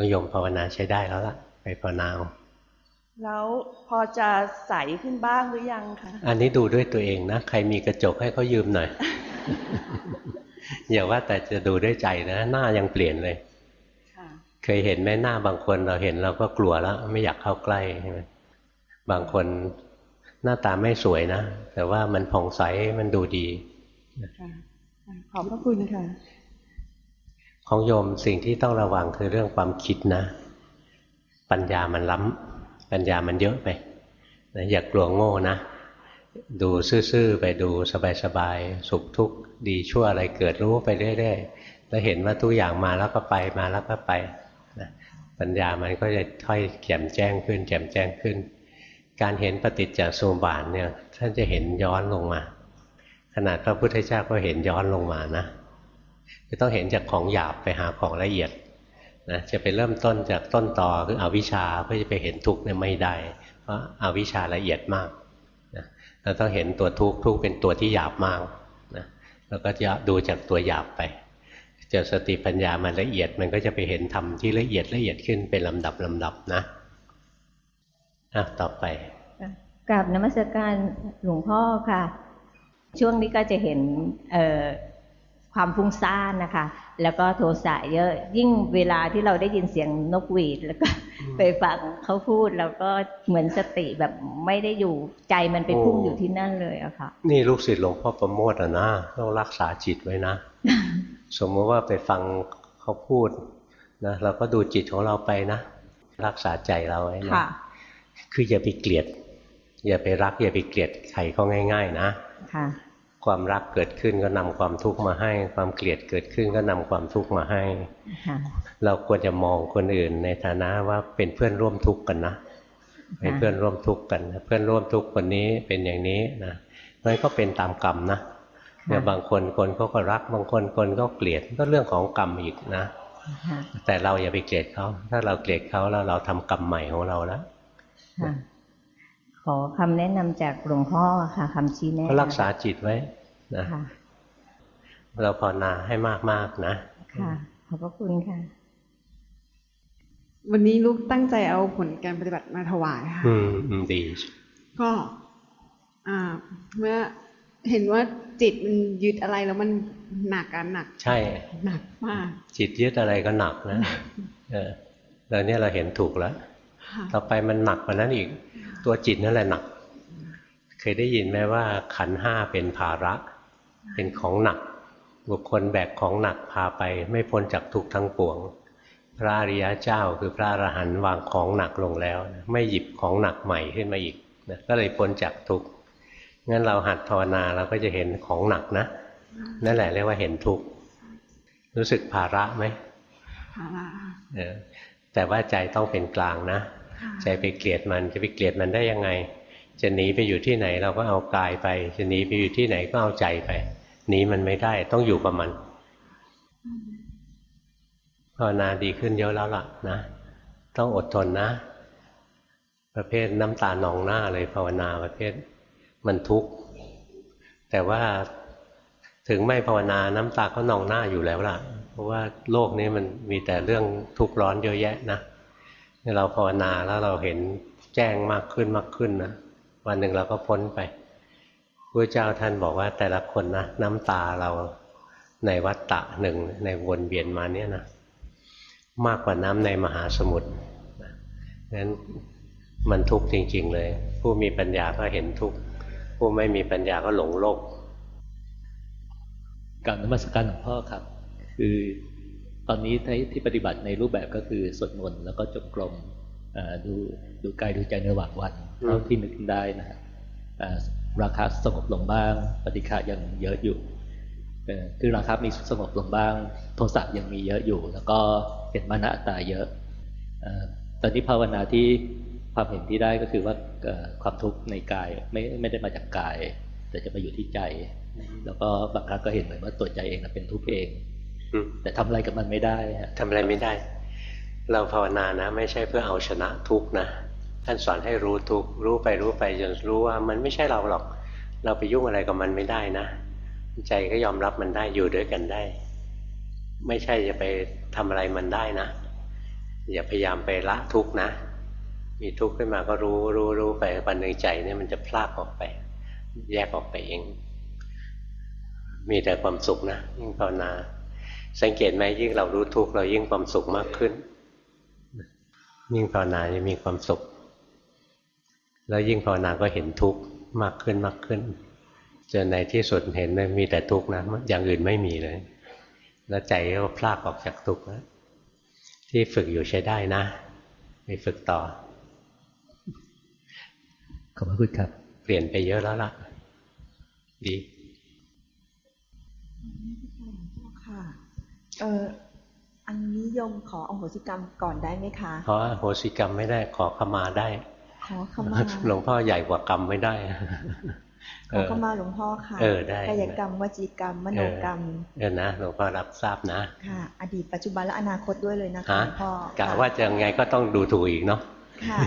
ก็โยมภาวนาใช้ได้แล้วล่ะ ไปภาวนาเอาแล้วพอจะใสขึ้นบ้างหรือยังคะ อันนี้ดูด้วยตัวเองนะ ใครมีกระจกให้เขายืมหน่อย อย่าว่าแต่จะดูด้วยใจนะ หน้ายังเปลี่ยนเลยค่ะเคยเห็นไหมหน้าบางคนเราเห็นเราก็กลัวแล้ว ไม่อยากเข้าใกล้ใช่ไหมบางคนหน้าตาไม่สวยนะ แต่ว่ามันผ่องใสมันดูดีค่ะขอบพระคุณค่ะ ของโยมสิ่งที่ต้องระวังคือเรื่องความคิดนะ ปัญญามันล้ำปัญญามันเยอะไปนะอย่ากกลัวโง่นะ ดูซื่อๆไปดูสบายๆสุขทุกข์ดีชั่วอะไรเกิดรู้ไปเรื่อยๆแล้วเห็นว่าทุกอย่างมาแล้วก็ไปมาแล้วก็ไปนะปัญญามันก็จะค่อยแจ่มแจ้งขึ้น แจ่มแจ้งขึ้น การเห็นปฏิจจสมุปบาทเนี่ยท่านจะเห็นย้อนลงมา ขนาดพระพุทธเจ้าก็เห็นย้อนลงมานะ จะต้องเห็นจากของหยาบไปหาของละเอียดนะจะไปเริ่มต้นจากต้นตอคืออวิชชาเพื่อจะไปเห็นทุกข์เนี่ยไม่ได้ เพราะอาวิชชาละเอียดมากนะเราต้องเห็นตัวทุกข์ทุกข์เป็นตัวที่หยาบมากนะแล้วก็จะดูจากตัวหยาบไปจอสติปัญญามันละเอียดมันก็จะไปเห็นธรรมที่ละเอียดละเอียดขึ้นเป็นลำดับลำดับนะอะต่อไปกราบนมัสการหลวงพ่อค่ะ ช่วงนี้ก็จะเห็นเออ ความฟุ้งซ่านนะคะ แล้วก็โทสะเยอะ ยิ่งเวลาที่เราได้ยินเสียงนกหวีด แล้วก็ไปฟังเขาพูดแล้วก็เหมือนสติแบบไม่ได้อยู่ใจมันไปพุ่งโอ้อยู่ที่นั่นเลยอะค่ะ นี่ลูกศิษย์หลวงพ่อประโมทอะนะต้องรักษาจิตไว้นะ สมมติว่าไปฟังเขาพูดนะเราก็ดูจิตของเราไปนะ รักษาใจเราไว้นะค่ะคืออย่าไปเกลียด อย่าไปรัก อย่าไปเกลียดใครเขาง่าย ๆ นะค่ะ ความรักเกิดขึ้นก็นำความทุกข์มาให้ ความเกลียดเกิดขึ้นก็นำความทุกข์มาให้ค่ะเราควรจะมองคนอื่นในฐานะว่าเป็นเพื่อนร่วมทุกข์กันนะเป็นเพื่อนร่วมทุกข์กันนะเพื่อนร่วมทุกข์คนนี้เป็นอย่างนี้นะมันก็เป็นตามกรรมนะเนี่ยบางคนคนเขาก็รัก บางคนคนก็เกลียดก็เรื่องของกรรมอีกนะค่ะแต่เราอย่าไปเกลียดเขาถ้าเราเกลียดเขาแล้วเราทำกรรมใหม่ของเราแล้วค่ะข อคำแนะนำจากหลวงพ่อค่ะคำชี้แนะก็รักษาจิตไว้นะค่ะเราภาวนาให้มากๆนะ ค่ะขอบพระคุณค่ะ วันนี้ลูกตั้งใจเอาผลการปฏิบัติมาถวายค่ะอืมอืมดี ก็อ่าเมื่อเห็นว่าจิตมันยึดอะไรแล้วมันหนักกันหนัก ใช่ หนักมาก จิตยึดอะไรก็หนักนะ เออแล้วเนี่ยเราเห็นถูกแล้วค่ะต่อไปมันหนักกว่านั้นอีก ตัวจิตนั่นแหละหนัก เคยได้ยินไหมว่าขันธ์ห้าเป็นภาระ เป็นของหนัก บุคคลแบกของหนักพาไป ไม่พ้นจากทุกข์ทั้งปวง พระอริยเจ้าคือพระอรหันต์วางของหนักลงแล้วนะไม่หยิบของหนักใหม่ขึ้นมาอีกนะก็เลยพ้นจากทุกข์งั้นเราหัดภาวนาเราก็จะเห็นของหนักนะ นั่นแหละเรียกว่าเห็นทุกข์รู้สึกภาระไหมภาระเออแต่ว่าใจต้องเป็นกลางนะค่ะ ใจไปเกลียดมันจะไปเกลียดมันได้ยังไง จะหนีไปอยู่ที่ไหนเราก็เอากายไป จะหนีไปอยู่ที่ไหนก็เอาใจไปหนีมันไม่ได้ต้องอยู่กับมันภาวนาดีขึ้นเยอะแล้วล่ะนะ ต้องอดทนนะ ประเภทน้ำตาหนองหน้าเลยภาวนาประเภทมันทุกข์แต่ว่าถึงไม่ภาวนาน้ำตาก็นองหน้าอยู่แล้วล่ะ เพราะว่าโลกนี้มันมีแต่เรื่องทุกข์ร้อนเยอะแยะนะ เราภาวนาแล้วเราเห็นแจ้งมากขึ้นมากขึ้นนะววันหนึ่งเราก็พ้นไปพระเจ้าท่านบอกว่าแต่ละคนนะน้ำตาเราในวัฏฏะหนึ่งในวนเวียนมาเนี่ยนะมากกว่าน้ำในมหาสมุทรนั้นมันทุกข์จริง ๆ เลย ผู้มีปัญญาก็เห็นทุกข์ผู้ไม่มีปัญญาก็หลงโลกการนมัสการหลวงพ่อครับ คือ ตอนนี้ที่ปฏิบัติในรูปแบบก็คือสวดมนต์แล้วก็จงกรมดูดูกายดูใจในระหว่างวันเท่าที่นึกได้นะฮะราคาสงบลงบ้าง ปฏิฆายังเยอะอยู่คือราคามีสงบลงบ้าง โทสะยังมีเยอะอยู่ แล้วก็เห็นมานะตาเยอะตอนนี้ภาวนาที่ความเห็นที่ได้ก็คือว่าความทุกข์ในกายไม่ไม่ได้มาจากกาย แต่จะมาอยู่ที่ใจ แล้วก็บางครั้งก็เห็นเหมือนว่าตัวใจเองเป็นทุกข์เอง แต่ทำอะไรกับมันไม่ได้ทำอะไรไม่ได้ เราภาวนานะ ไม่ใช่เพื่อเอาชนะทุกข์นะท่านสอนให้รู้ทุกรู้ไปรู้ไปจนรู้ว่ามันไม่ใช่เราหรอก เราไปยุ่งอะไรกับมันไม่ได้นะ ใจก็ยอมรับมันได้อยู่ด้วยกันได้ ไม่ใช่จะไปทำอะไรมันได้นะ อย่าพยายามไปละทุกข์นะ มีทุกข์ขึ้นมาก็รู้รู้รู้ไปวันหนึ่งใจเนี่ยมันจะพลากออกไป แยกออกไปเอง มีแต่ความสุขนะยิ่งภาวนา สังเกตไหมยิ่งเรารู้ทุกข์เรายิ่งความสุขมากขึ้น ยิ่งภาวนาจะมีความสุข แล้วยิ่งภาวนาก็เห็นทุกข์มากขึ้นมากขึ้นจนในที่สุดเห็นมีแต่ทุกข์นะอย่างอื่นไม่มีเลย แล้วใจก็พลากออกจากทุกข์แล้วที่ฝึกอยู่ใช้ได้นะไปฝึกต่อ ขอบคุณครับ เปลี่ยนไปเยอะแล้วล่ะ ดีค่ะ เอออันนี้ยมขออโหสิกรรมก่อนได้ไหมคะขออโหสิกรรมไม่ได้ขอขมาได้ ขอขมาหลวงพ่อใหญ่กว่ากรรมไม่ได้ขอขมาหลวงพ่อค่ะเออได้กายกรรมวจีกรรมมโนกรรมเออนะหลวงพ่อรับทราบนะค่ะ อดีตปัจจุบันและอนาคตด้วยเลยนะคะหลวงพ่อกะว่าจะไงก็ต้องดูถูกอีกเนาะค่ะ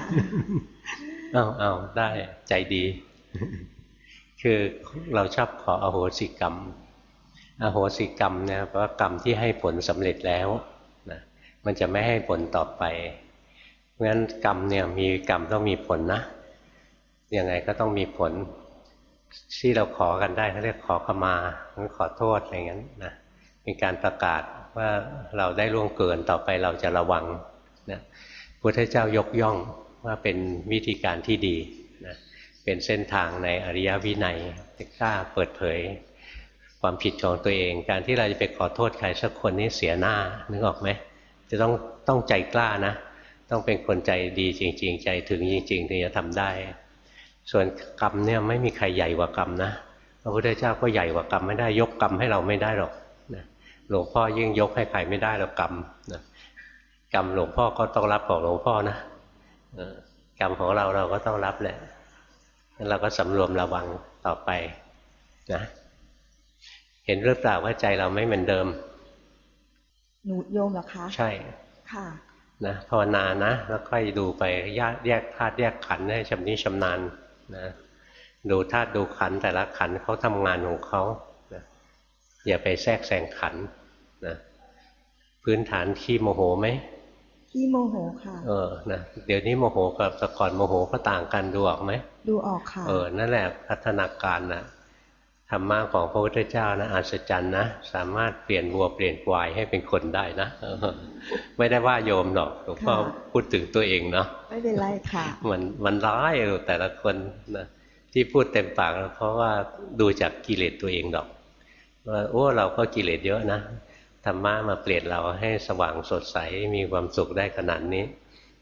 เอาเอาได้ใจดี คือเราชอบขออโหสิกรรม อโหสิกรรมเนี่ยแปลว่ากรรมที่ให้ผลสำเร็จแล้วนะมันจะไม่ให้ผลต่อไปเพราะฉะนั้นกรรมเนี่ยมีกรรมต้องมีผลนะยังไงก็ต้องมีผลที่เราขอกันได้เขาเรียกขอขมาขอโทษอะไรเงี้ยนะเป็นการประกาศว่าเราได้ล่วงเกินต่อไปเราจะระวังนะพุทธเจ้ายกย่องว่าเป็นวิธีการที่ดีนะเป็นเส้นทางในอริยวินัยที่กล้าเปิดเผย ความผิดของตัวเอง การที่เราจะไปขอโทษใครสักคนนี้เสียหน้านึกออกไหมจะต้องต้องใจกล้านะ ต้องเป็นคนใจดีจริง ๆ ใจถึงจริงๆถึงจะทำได้ ส่วนกรรมเนี่ยไม่มีใครใหญ่กว่ากรรมนะพระพุทธเจ้าก็ใหญ่กว่ากรรมไม่ได้ยกกรรมให้เราไม่ได้หรอกนะหลวงพ่อยิ่งยกให้ใครไม่ได้หรอกกรรมนะกรรมหลวงพ่อก็ต้องรับของหลวงพ่อนะกรรมของเราเราก็ต้องรับแหละเราก็สำรวมระวังต่อไปนะ เห็นหรือเปล่าว่าใจเราไม่เหมือนเดิม หนูโยมเหรอคะ ใช่ ค่ะ นะภาวนานะ แล้วค่อยดูไปแยกแยกธาตุแยกขันธ์ให้ชำนิชำนาญนะ ดูธาตุดูขันธ์แต่ละขันธ์เขาทำงานของเขานะอย่าไปแทรกแซงขันธ์นะพื้นฐานขี้โมโหไหมขี้โมโหค่ะ เออ นะ เดี๋ยวนี้โมโหกับแต่ก่อนโมโหก็ต่างกันดูออกไหม ดูออกค่ะ เออ นั่นแหละพัฒนาการนะธ รรมะของพระพุทธเจ้านะอัศจรรย์นะสามารถเปลี่ยนวัวเปลี่ยนควายให้เป็นคนได้นะไม่ได้ว่าโยมหรอกหลวงพ่อพูดถึงตัวเองเนาะไม่เป็นไรค่ะมันมันร้ายแต่ละคนนะที่พูดเต็มปากเพราะว่าดูจากกิเลสตัวเองดอกว่าโอ้เราก็กิเลสเยอะนะธรรมะมาเปลี่ยนเราให้สว่างสดใสมีความสุขได้ขนาดนี้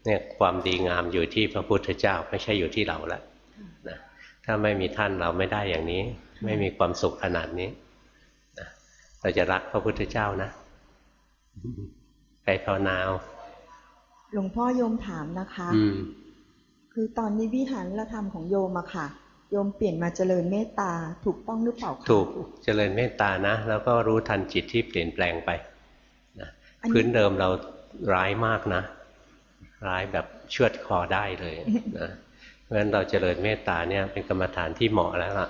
เนี่ยความดีงามอยู่ที่พระพุทธเจ้าไม่ใช่อยู่ที่เราละนะถ้าไม่มีท่านเราไม่ได้อย่างนี้ ไม่มีความสุขขนาดนี้เราจะรักพระพุทธเจ้านะไปภาวนาหลวงพ่อโยมถามนะคะคือตอนนี้วิหารละธรรมของโยมอะค่ะ โยมเปลี่ยนมาเจริญเมตตาถูกต้องหรือเปล่าถูกเจริญเมตตานะ แล้วก็รู้ทันจิตที่เปลี่ยนแปลงไปนะพื้นเดิมเราร้ายมากนะ ร้ายแบบเชือดคอได้เลยนะเพราะฉะนั้นเราเจริญเมตตาเนี่ยเป็นกรรมฐานที่เหมาะแล้วล่ะ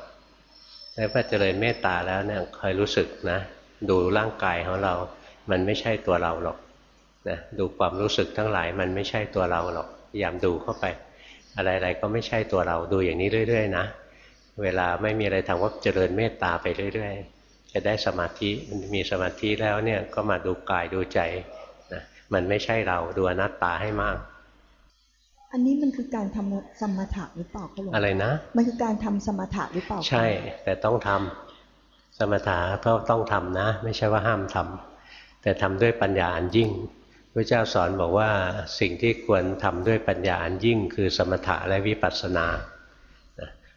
แล้วพอเจริญเมตตาแล้วเนี่ยคอยรู้สึกนะ ดูร่างกายของเรา มันไม่ใช่ตัวเราหรอกนะดูความรู้สึกทั้งหลายมันไม่ใช่ตัวเราหรอกพยายามดูเข้าไป อะไรๆก็ไม่ใช่ตัวเราดูอย่างนี้เรื่อย ๆ นะ เวลาไม่มีอะไรทำก็เจริญเมตตาไปเรื่อย ๆ จะได้สมาธิมันมีสมาธิแล้วเนี่ยก็มาดูกายดูใจนะมันไม่ใช่เราดูอนัตตาให้มาก อันนี้มันคือการทำสมถะหรือเปล่าคะหลวงอะไรนะ มันคือการทำสมถะหรือเปล่าคะใช่ แต่ต้องทำสมถะก็ต้องทำนะ ไม่ใช่ว่าห้ามทำแต่ทำด้วยปัญญาอันยิ่งพระเจ้าสอนบอกว่าสิ่งที่ควรทำด้วยปัญญาอันยิ่ง คือสมถะและวิปัสสนา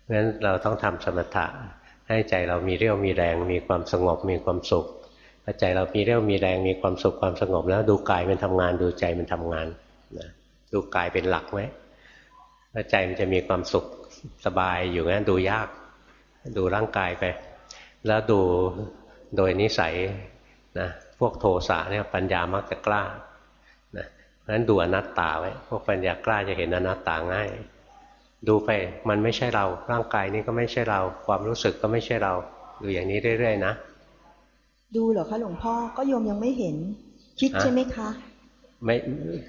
เพราะฉะนั้นเราต้องทำสมถะให้ใจเรามีเรี่ยวมีแรงมีความสงบมีความสุขพอใจเรามีเรี่ยวมีแรงมีความสุขความสงบแล้วดูกายมันทำงานดูใจมันทำงานนะ ดูกายเป็นหลักไว้แล้วใจมันจะมีความสุขสบายอยู่งั้นดูยาก ดูร่างกายไป แล้วดูโดยนิสัยนะพวกโทสะเนี่ยปัญญามักจะกล้านะเพราะนั้นดูอนัตตาไว้ พวกปัญญากล้าจะเห็นอนัตตาง่าย ดูไปมันไม่ใช่เราร่างกายนี้ก็ไม่ใช่เรา ความรู้สึกก็ไม่ใช่เรา ดูอย่างนี้เรื่อยๆนะ ดูเหรอคะหลวงพ่อก็โยมยังไม่เห็น คิดใช่ไหมคะ ไม่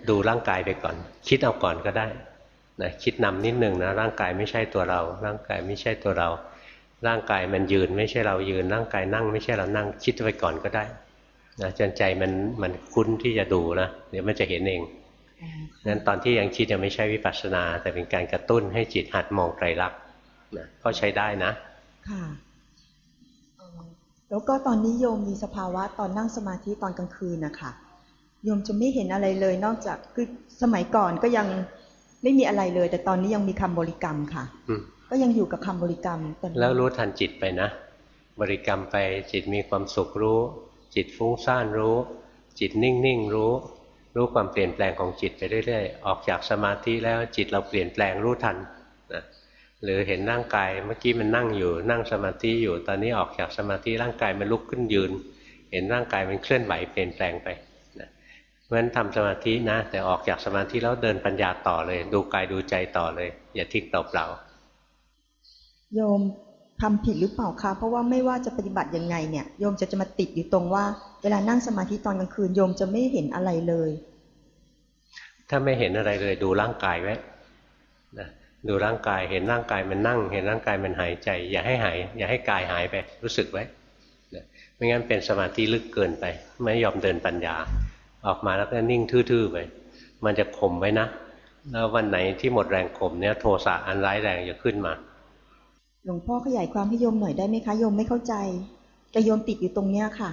ดูร่างกายไปก่อน คิดเอาก่อนก็ได้นะคิดนำนิดหนึ่งนะร่างกายไม่ใช่ตัวเรา ร่างกายไม่ใช่ตัวเรา ร่างกายมันยืนไม่ใช่เรายืน ร่างกายนั่งไม่ใช่เรานั่ง คิดไปก่อนก็ได้นะจนใจมันมันคุ้นที่จะดูนะเดี๋ยวมันจะเห็นเองนั้นตอนที่ยังคิดยังไม่ใช่วิปัสสนา แต่เป็นการกระตุ้นให้จิตหัดมองไตรลักษณ์นะก็ใช้ได้นะ ค่ะเอ่อแล้วก็ตอนนี้โยมมีสภาวะตอนนั่งสมาธิตอนกลางคืนนะคะ โยมจะไม่เห็นอะไรเลยนอกจากคือสมัยก่อนก็ยังไม่มีอะไรเลย แต่ตอนนี้ยังมีคำบริกรรมค่ะอืมก็ยังอยู่กับคำบริกรรมตอนนี้แล้วรู้ทันจิตไปนะ บริกรรมไปจิตมีความสุขรู้ จิตฟุ้งซ่านรู้ จิตนิ่งๆรู้ รู้ความเปลี่ยนแปลงของจิตไปเรื่อยๆออกจากสมาธิแล้วจิตเราเปลี่ยนแปลงรู้ทันนะหรือเห็นร่างกายเมื่อกี้มันนั่งอยู่ นั่งสมาธิอยู่ ตอนนี้ออกจากสมาธิร่างกายมันลุกขึ้นยืน เห็นร่างกายมันเคลื่อนไหวเปลี่ยนแปลงไปนะ เพราะฉะนั้นทำสมาธินะ แต่ออกจากสมาธิแล้วเดินปัญญาต่อเลย ดูกายดูใจต่อเลย อย่าทิ้งเปล่าๆโยมทำผิดหรือเปล่าคะเพราะว่าไม่ว่าจะปฏิบัติยังไงเนี่ยโยมจะจะมาติดอยู่ตรงว่า เวลานั่งสมาธิตอนกลางคืนโยมจะไม่เห็นอะไรเลย ถ้าไม่เห็นอะไรเลย ดูร่างกายไว้นะดูร่างกายเห็นร่างกายมันนั่ง เห็นร่างกายมันหายใจ อย่าให้หาย อย่าให้กายหายไป รู้สึกไว้นะไม่งั้นเป็นสมาธิลึกเกินไป ไม่ยอมเดินปัญญา ออกมาแล้วก็นิ่งทื่อๆไป มันจะข่มไว้นะ แล้ววันไหนที่หมดแรงข่มเนี่ยโทสะอันร้ายแรงจะขึ้นมา หลวงพ่อขยายความให้โยมหน่อยได้ไหมคะโยมไม่เข้าใจ แต่โยมติดอยู่ตรงเนี้ยค่ะ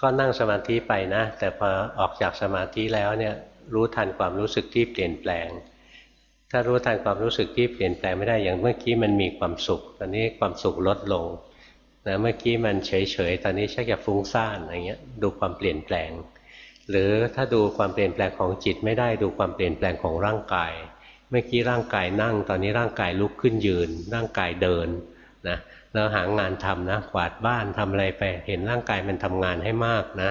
ก็นั่งสมาธิไปนะ แต่พอออกจากสมาธิแล้วเนี่ยรู้ทันความรู้สึกที่เปลี่ยนแปลง ถ้ารู้ทันความรู้สึกที่เปลี่ยนแปลงไม่ได้ อย่างเมื่อกี้มันมีความสุข ตอนนี้ความสุขลดลงนะเมื่อกี้มันเฉยๆ ตอนนี้ชักจะฟุ้งซ่านอะไรเงี้ย ดูความเปลี่ยนแปลง หรือถ้าดูความเปลี่ยนแปลงของจิตไม่ได้ดูความเปลี่ยนแปลงของร่างกาย เมื่อกี้ร่างกายนั่ง ตอนนี้ร่างกายลุกขึ้นยืน ร่างกายเดินนะแล้วหางานทำนะกวาดบ้านทำอะไรไปเห็นร่างกายมันทำงานให้มากนะ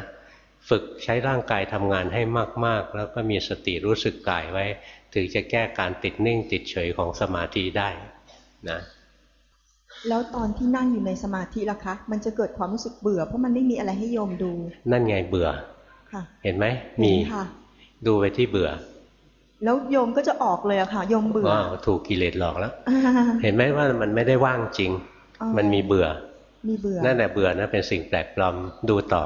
ฝึกใช้ร่างกายทำงานให้มากๆ แล้วก็มีสติรู้สึกกายไว้ ถึงจะแก้การติดนิ่งติดเฉยของสมาธิได้นะแล้วตอนที่นั่งอยู่ในสมาธิล่ะคะ มันจะเกิดความรู้สึกเบื่อเพราะมันไม่มีอะไรให้โยมดู นั่นไงเบื่อค่ะ เห็นไหมเห็มีนค่ะดูไปที่เบื่อ แล้วโยมก็จะออกเลยอะค่ะโยมเบื่อว้าวถูกกิเลสหลอกแล้วอ่าเห็นไหมว่ามันไม่ได้ว่างจริงอ๋อมันมีเบื่อมีเบื่อนั่นแหละเบื่อนะเป็นสิ่งแปลกปลอมดูต่อ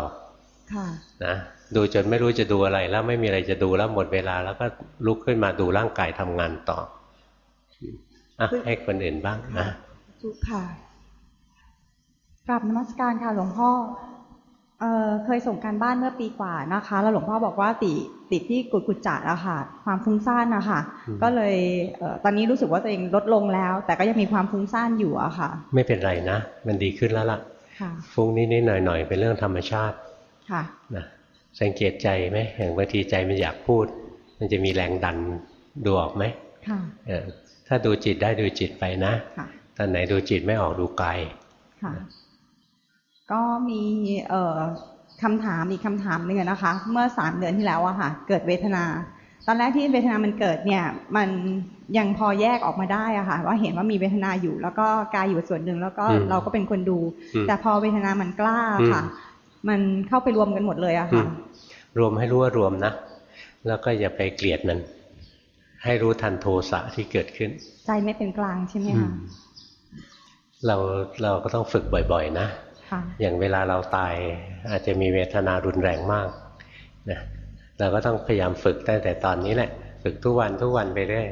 ค่ะนะดูจนไม่รู้จะดูอะไรแล้วไม่มีอะไรจะดูแล้วหมดเวลา แล้วก็ลุกขึ้นมาดูร่างกายทำงานต่ออะคือให้คนอื่นบ้างนะทุกค่ะกราบนมัสการค่ะหลวงพ่อ เอ่อเคยส่งการบ้านเมื่อปีกว่านะคะ แล้วหลวงพ่อบอกว่าติติดที่กุดกุจจะอะค่ะ ความฟุ้งซ่านนะคะอืมก็เลยเอ่อตอนนี้รู้สึกว่าตัวเองลดลงแล้ว แต่ก็ยังมีความฟุ้งซ่านอยู่อะค่ะ ไม่เป็นไรนะ มันดีขึ้นแล้วล่ะค่ะฟุ้งนิดๆหน่อยๆเป็นเรื่องธรรมชาติค่ะนะสังเกตใจไหมอย่างบางทีใจมันอยากพูด มันจะมีแรงดันดูออกไหมค่ะเออถ้าดูจิตได้ดูจิตไปนะค่ะตอนไหนดูจิตไม่ออกดูกายค่ะ ก็มีเอ่อคำถามอีกคำถามหนึ่งอะนะคะ เมื่อสามเดือนที่แล้วอะค่ะ เกิดเวทนา ตอนแรกที่เวทนามันเกิดเนี่ย มันยังพอแยกออกมาได้อะค่ะ ว่าเห็นว่ามีเวทนาอยู่ แล้วก็กายอยู่ส่วนหนึ่งแล้วก็อืมเราก็เป็นคนดูอืมแต่พอเวทนามันกล้าค่ะอืมมันเข้าไปรวมกันหมดเลยอะอืค่ะมรวมให้รู้ว่ารวมนะ แล้วก็อย่าไปเกลียดมัน ให้รู้ทันโทสะที่เกิดขึ้น ใจไม่เป็นกลางใช่ไหมอืคะมเราเราก็ต้องฝึกบ่อย ๆ นะค่ะ อย่างเวลาเราตายอาจจะมีเวทนารุนแรงมากนะเราก็ต้องพยายามฝึกตั้งแต่ตอนนี้แหละ ฝึกทุกวันทุกวันไปเรื่อย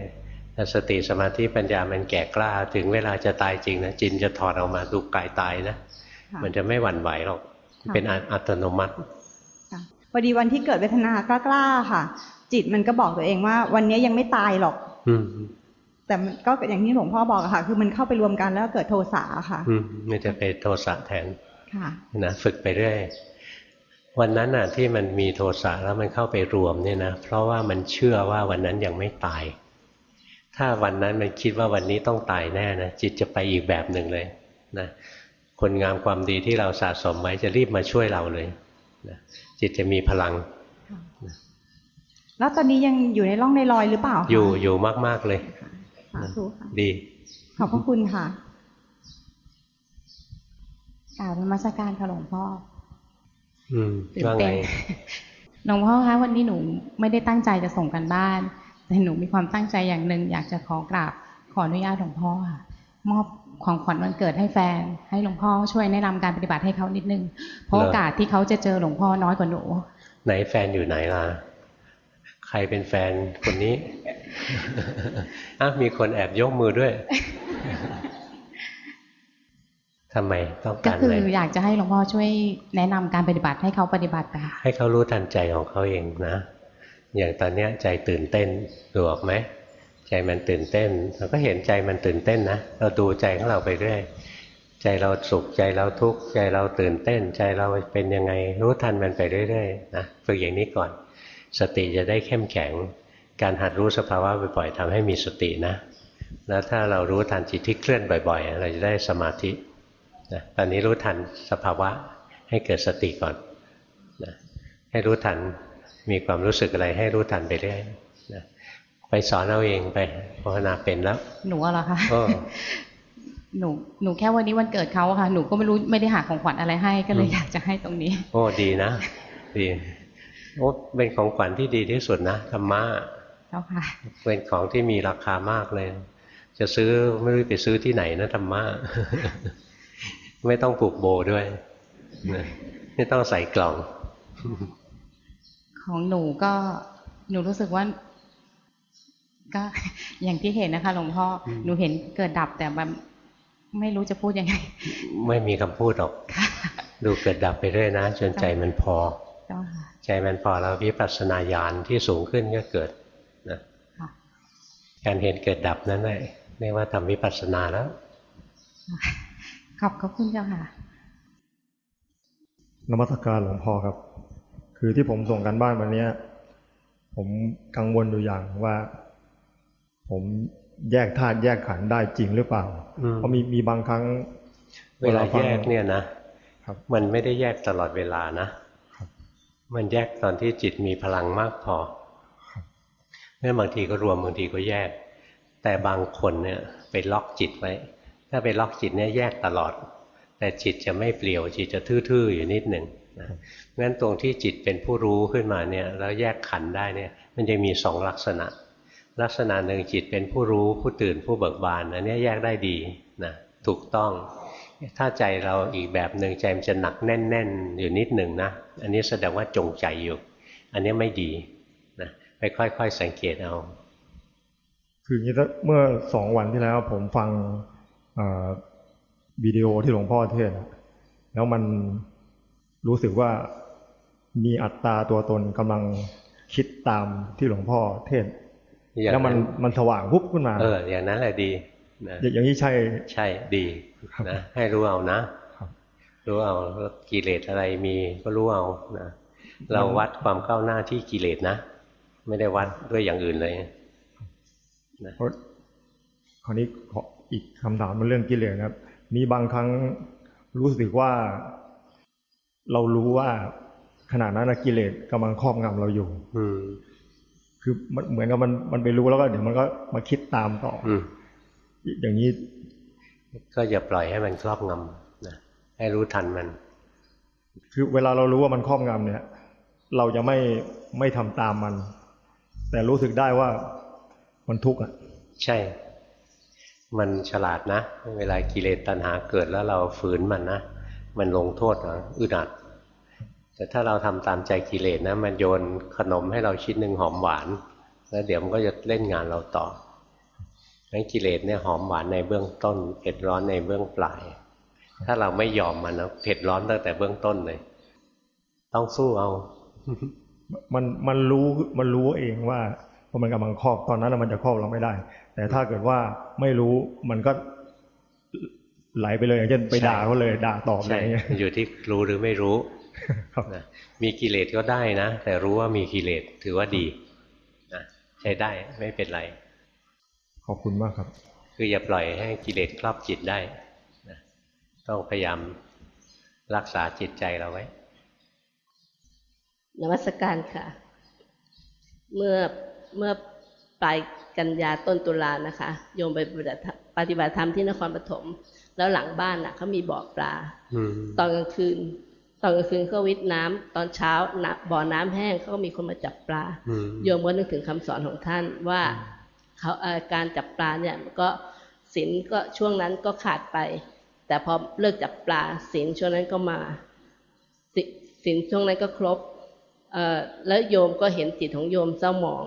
ถ้าสติสมาธิปัญญามันแก่กล้า ถึงเวลาจะตายจริงนะจินจะถอดออกมาดูกายตายนะค่ะมันจะไม่หวั่นไหวหรอกค่ะเป็นอัตโนมัติค่ะพอดีวันที่เกิดเวทนากล้าๆค่ะ จิตมันก็บอกตัวเองว่า วันนี้ยังไม่ตายหรอกอืมแต่มันก็อย่างที่หลวงพ่อบอกอะค่ะ คือมันเข้าไปรวมกันแล้วเกิดโทสะค่ะอืมมันจะไปโทสะแทนค่ะ นะฝึกไปเรื่อยวันนั้นน่ะที่มันมีโทสะแล้วมันเข้าไปรวมเนี่ยนะเพราะว่ามันเชื่อว่าวันนั้นยังไม่ตาย ถ้าวันนั้นมันคิดว่าวันนี้ต้องตายแน่นะจิตจะไปอีกแบบหนึ่งเลยนะคนงามความดีที่เราสะสมไว้จะรีบมาช่วยเราเลยนะจิตจะมีพลัง แล้วตอนนี้ยังอยู่ในร่องในรอยหรือเปล่าคะอยู่อยู่มาก ๆ เลยสาธุค่ะดี ขอบพระคุณค่ะ กล่าวนมัสการค่ะหลวงพ่อ อืมตื่นว่าไงเต้นหลวงพ่อคะวันนี้หนูไม่ได้ตั้งใจจะส่งกันบ้าน แต่หนูมีความตั้งใจอย่างหนึ่งอยากจะขอกราบขออนุญาตหลวงพ่อค่ะมอบของขวัญวันเกิดให้แฟน ให้หลวงพ่อช่วยแนะนำการปฏิบัติให้เขานิดนึง เพราะเหรอโอกาสที่เขาจะเจอหลวงพ่อน้อยกว่าหนู ไหนแฟนอยู่ไหนล่ะ ใครเป็นแฟนคนนี้อ้าวมีคนแอบยกมือด้วย ทำไมต้องก็การคือะไรออยากจะให้หลวงพ่อช่วยแนะนำการปฏิบัติให้เขาปฏิบัติค่ะให้เขารู้ทันใจของเขาเองนะ อย่างตอนเนี้ยใจตื่นเต้นดูออกไหมใจมันตื่นเต้น เราก็เห็นใจมันตื่นเต้นนะเราดูใจของเราไปเรื่อยใจเราสุขใจเราทุกข์ใจเราตื่นเต้น ใจเราเป็นยังไงรู้ทันมันไปเรื่อยๆนะฝึกอย่างนี้ก่อน สติจะได้เข้มแข็ง การหัดรู้สภาวะบ่อยๆทำให้มีสตินะ แล้วถ้าเรารู้ทันจิตที่เคลื่อนบ่อย ๆ เราจะได้สมาธิ นะตอนนี้รู้ทันสภาวะให้เกิดสติก่อนนะให้รู้ทันมีความรู้สึกอะไรให้รู้ทันไปเรื่อยนะไปสอนเอาเองไปภาวนาเป็นแล้ว หนูอะเหรอคะเออหนูหนูแค่วันนี้วันเกิดเขาอะค่ะ หนูก็ไม่รู้ไม่ได้หาของขวัญอะไรให้ก็เลยอืมอยากจะให้ตรงนี้ โอ้ดีนะ ดีโอ้เป็นของขวัญที่ดีที่สุดนะธรรมะเจ้าค่ะ เป็นของที่มีราคามากเลย จะซื้อไม่รู้ไปซื้อที่ไหนนะธรรมะ ไม่ต้องผูกโบด้วยนะไม่ต้องใส่กล่อง ของหนูก็หนูรู้สึกว่า ก็อย่างที่เห็นนะคะหลวงพ่ออมหนูเห็นเกิดดับแต่แบบไม่รู้จะพูดยังไง ไม่มีคำพูดหรอกค่ะดูเกิดดับไปเรื่อยนะจนใจมันพอเจ้าค่ะใจมันพอแล้ววิปัสสนาญาณที่สูงขึ้นก็เกิดนะค่ะการเห็นเกิดดับนั้นแหละเรียกว่าทำวิปัสสนาแล้ว ขอบขอบคุณเจ้าค่ะ นมัสการหลวงพ่อครับ คือที่ผมส่งกันบ้านวันเนี้ยผมกังวลอยู่อย่างว่า ผมแยกธาตุแยกขันธ์ได้จริงหรือเปล่าอืมเพราะมีมีบางครั้ง เวลาฟัแยงกเนี่ยนะครับมันไม่ได้แยกตลอดเวลานะครับมันแยกตอนที่จิตมีพลังมากพอครับเนี่ยบางทีก็รวมบางทีก็แยก แต่บางคนเนี่ยไปล็อกจิตไว้ ถ้าไปล็อกจิตเนี่ยแยกตลอด แต่จิตจะไม่เปลี่ยวจิตจะทื่อๆอยู่นิดหนึ่งนะงั้นตรงที่จิตเป็นผู้รู้ขึ้นมาเนี่ยแล้วแยกขันได้เนี่ยมันจะมีสองลักษณะ ลักษณะหนึ่งจิตเป็นผู้รู้ผู้ตื่นผู้เบิกบานอันนี้แยกได้ดีนะถูกต้อง ถ้าใจเราอีกแบบหนึ่งใจมันจะหนักแน่น ๆ อยู่นิดหนึ่งนะอันนี้แสดงว่าจงใจอยู่ อันนี้ไม่ดีนะไปค่อย ๆ สังเกตเอา คืออย่างนี้เมื่อสองวันที่แล้วผมฟัง วิดีโอที่หลวงพ่อเทศน์อะแล้วมันรู้สึกว่ามีอัตตาตัวตนกำลังคิดตามที่หลวงพ่อเทศน์อย่างแล้วมันมันสว่างวุบขึ้นมา เออ อย่างนั้นแหละดีนะอย่างอย่างนี้ใช่ใช่ดีครับนะให้รู้เอานะครับรู้เอาว่ากิเลสอะไรมีก็รู้เอานะเราวัดความก้าวหน้าที่กิเลสนะ ไม่ได้วัดด้วยอย่างอื่นเลยเพราะคราวนี้ขอ อีกคำถามมันเรื่องกิเลสนะครับ มีบางครั้งรู้สึกว่า เรารู้ว่าขณะนั้นนะกิเลสกำลังครอบงำเราอยู่อืมคือมันเหมือนกับมันมันไปรู้แล้วก็เดี๋ยวมันก็มาคิดตามต่อออืมอย่างนี้ ก็อย่าปล่อยให้มันครอบงำนะให้รู้ทันมัน คือเวลาเรารู้ว่ามันครอบงำเนี่ย เราจะไม่ไม่ทำตามมัน แต่รู้สึกได้ว่ามมันทุกข์อะ ใช่ มันฉลาดนะ เวลากิเลสตัณหาเกิดแล้วเราฝืนมันนะ มันลงโทษนะอึดอัด แต่ถ้าเราทำตามใจกิเลสนะ มันโยนขนมให้เราชิ้นหนึ่งหอมหวาน แล้วเดี๋ยวมันก็จะเล่นงานเราต่อนั้นกิเลสเนี่ยหอมหวานในเบื้องต้น เผ็ดร้อนในเบื้องปลาย ถ้าเราไม่ยอมมันนะเผ็ดร้อนตั้งแต่เบื้องต้นเลย ต้องสู้เอา มันมันรู้มันรู้เองว่าว่ามันกำลังครอบตอนนั้นมันจะครอบเราไม่ได้ แต่ถ้าเกิดว่าไม่รู้มันก็ไหลไปเลย อย่างเช่นไปด่าเขาเลยด่าตอบอะไรใช่เงี้ยมันอยู่ที่รู้หรือไม่รู้ครับนะมีกิเลสก็ได้นะ แต่รู้ว่ามีกิเลสถือว่าดีนะใช้ได้ไม่เป็นไร ขอบคุณมากครับ คืออย่าปล่อยให้กิเลสครอบจิตได้นะต้องพยายามรักษาจิตใจเราไว้นวัสการค่ะ เมื่อเมื่อปลาย กันยาต้นตุลานะคะ โยมไปปฏิบัติธรรมปฏิบัติธรรมที่นครปฐมแล้วหลังบ้านน่ะเขามีบ่อปลาอืมตอนกลางคืน ตอนกลางคืนเขาวิทย์น้ำตอนเช้านะบ่อน้ำแห้งเขาก็มีคนมาจับปลาอืมโยมก็นึกถึงคำสอนของท่านว่าเขาเอ่อการจับปลาเนี่ยก็ศีลก็ช่วงนั้นก็ขาดไป แต่พอเลิกจับปลาศีลช่วงนั้นก็มาศิศีลช่วงนั้นก็ครบเอ่อแล้วโยมก็เห็นจิตของโยมเศร้าหมอง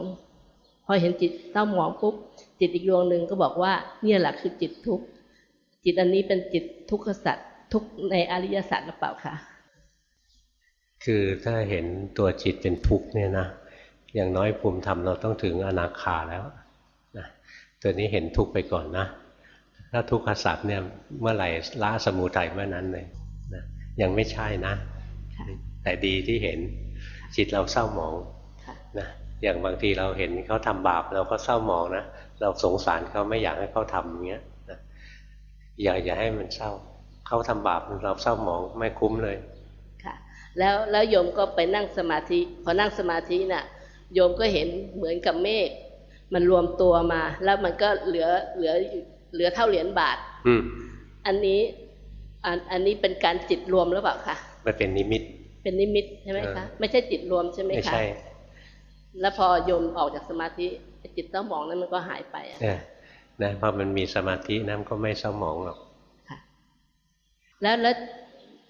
พอเห็นจิตเศร้าหมองปุ๊บจิตอีกดวงหนึ่งก็บอกว่าเนี่ยแหละคือจิตทุกข์จิตอันนี้เป็นจิตทุกขสัตว์ทุกข์ในอริยสัจหรือเปล่าคะคือถ้าเห็นตัวจิตเป็นทุกข์เนี่ยนะอย่างน้อยภูมิธรรมเราต้องถึงอนาคาแล้วนะตัวนี้เห็นทุกข์ไปก่อนนะ ถ้าทุกขสัตว์เนี่ยเมื่อไหร่ละสมุทัยเมื่อนั้นเลยนะยังไม่ใช่นะ แต่ดีที่เห็นจิตเราเศร้าหมองนะ อย่างบางทีเราเห็นเขาทำบาปเราก็เศร้าหมองนะเราสงสารเขาไม่อยากให้เขาทำอย่างเงี้ยนะอย่าอย่าให้มันเศร้าเขาทำบาปเราเศร้าหมองไม่คุ้มเลยค่ะแล้วแล้วโยมก็ไปนั่งสมาธิพอนั่งสมาธิน่ะโยมก็เห็นเหมือนกับเมฆมันรวมตัวมา แล้วมันก็เหลือเหลือเหลือเท่าเหรียญบาท อืมอันนี้อันอันนี้เป็นการจิตรวมหรือเปล่าคะมันเป็นนิมิต เป็นนิมิตใช่ไหมคะ ไม่ใช่จิตรวมใช่ไหมไม่คะใช่ แล้วพอโยมออกจากสมาธิไอ้จิตเต้าหมองนั้นมันก็หายไปอะเนี่ยนะพอมันมีสมาธินะมันก็ไม่เศร้าหมองหรอกแล้วแล้ว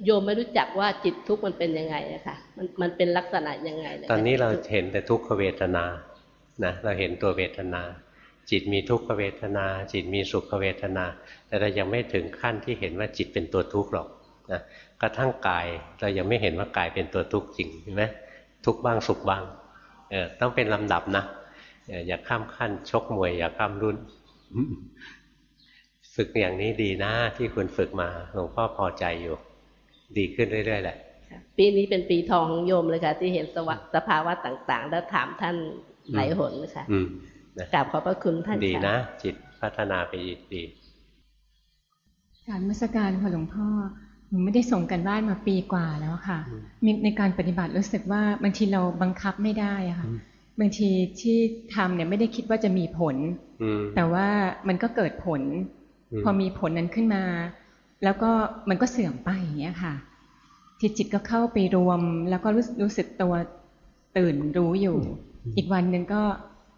โยมไม่รู้จักว่าจิตทุกข์มันเป็นยังไงอะค่ะมันมันเป็นลักษณะยังไงเลยตอนนี้เราเห็นแต่ทุกขเวทนานะเราเห็นตัวเวทนา จิตมีทุกขเวทนา จิตมีสุขเวทนา แต่เรายังไม่ถึงขั้นที่เห็นว่าจิตเป็นตัวทุกข์หรอกนะกระทั่งกายเรายังไม่เห็นว่ากายเป็นตัวทุกข์จริงเห็นไหมทุกข์บ้างสุขบ้างเออต้องเป็นลำดับนะเอออย่าข้ามขั้นชกมวย อย่าข้ามรุ่น ฝึกอย่างนี้ดีนะ ที่คุณฝึกมาหลวงพ่อพอใจอยู่ ดีขึ้นเรื่อยๆแหละปีนี้เป็นปีทองของโยมเลยค่ะ ที่เห็นสวะสภาวะต่าง ๆ แล้วถามท่านหลายหนเลยค่ะอืมนะกราบขอบพระคุณท่านดีค่นะ จิตพัฒนาไปอีกดี การนมัสการค่ะหลวงพ่อหนู ไม่ได้ส่งกันบ้านมาปีกว่าแล้วค่ะมีในการปฏิบัติรู้สึกว่าบางทีเราบังคับไม่ได้อะค่ะ บางทีที่ทำเนี่ยไม่ได้คิดว่าจะมีผลอืมแต่ว่ามันก็เกิดผลอืมพอมีผลนั้นขึ้นมา แล้วก็มันก็เสื่อมไปอย่างเงี้ยค่ะที่จิตก็เข้าไปรวม แล้วก็รู้รู้สึกตัวตื่นรู้อยู่ อีกวันหนึ่งก็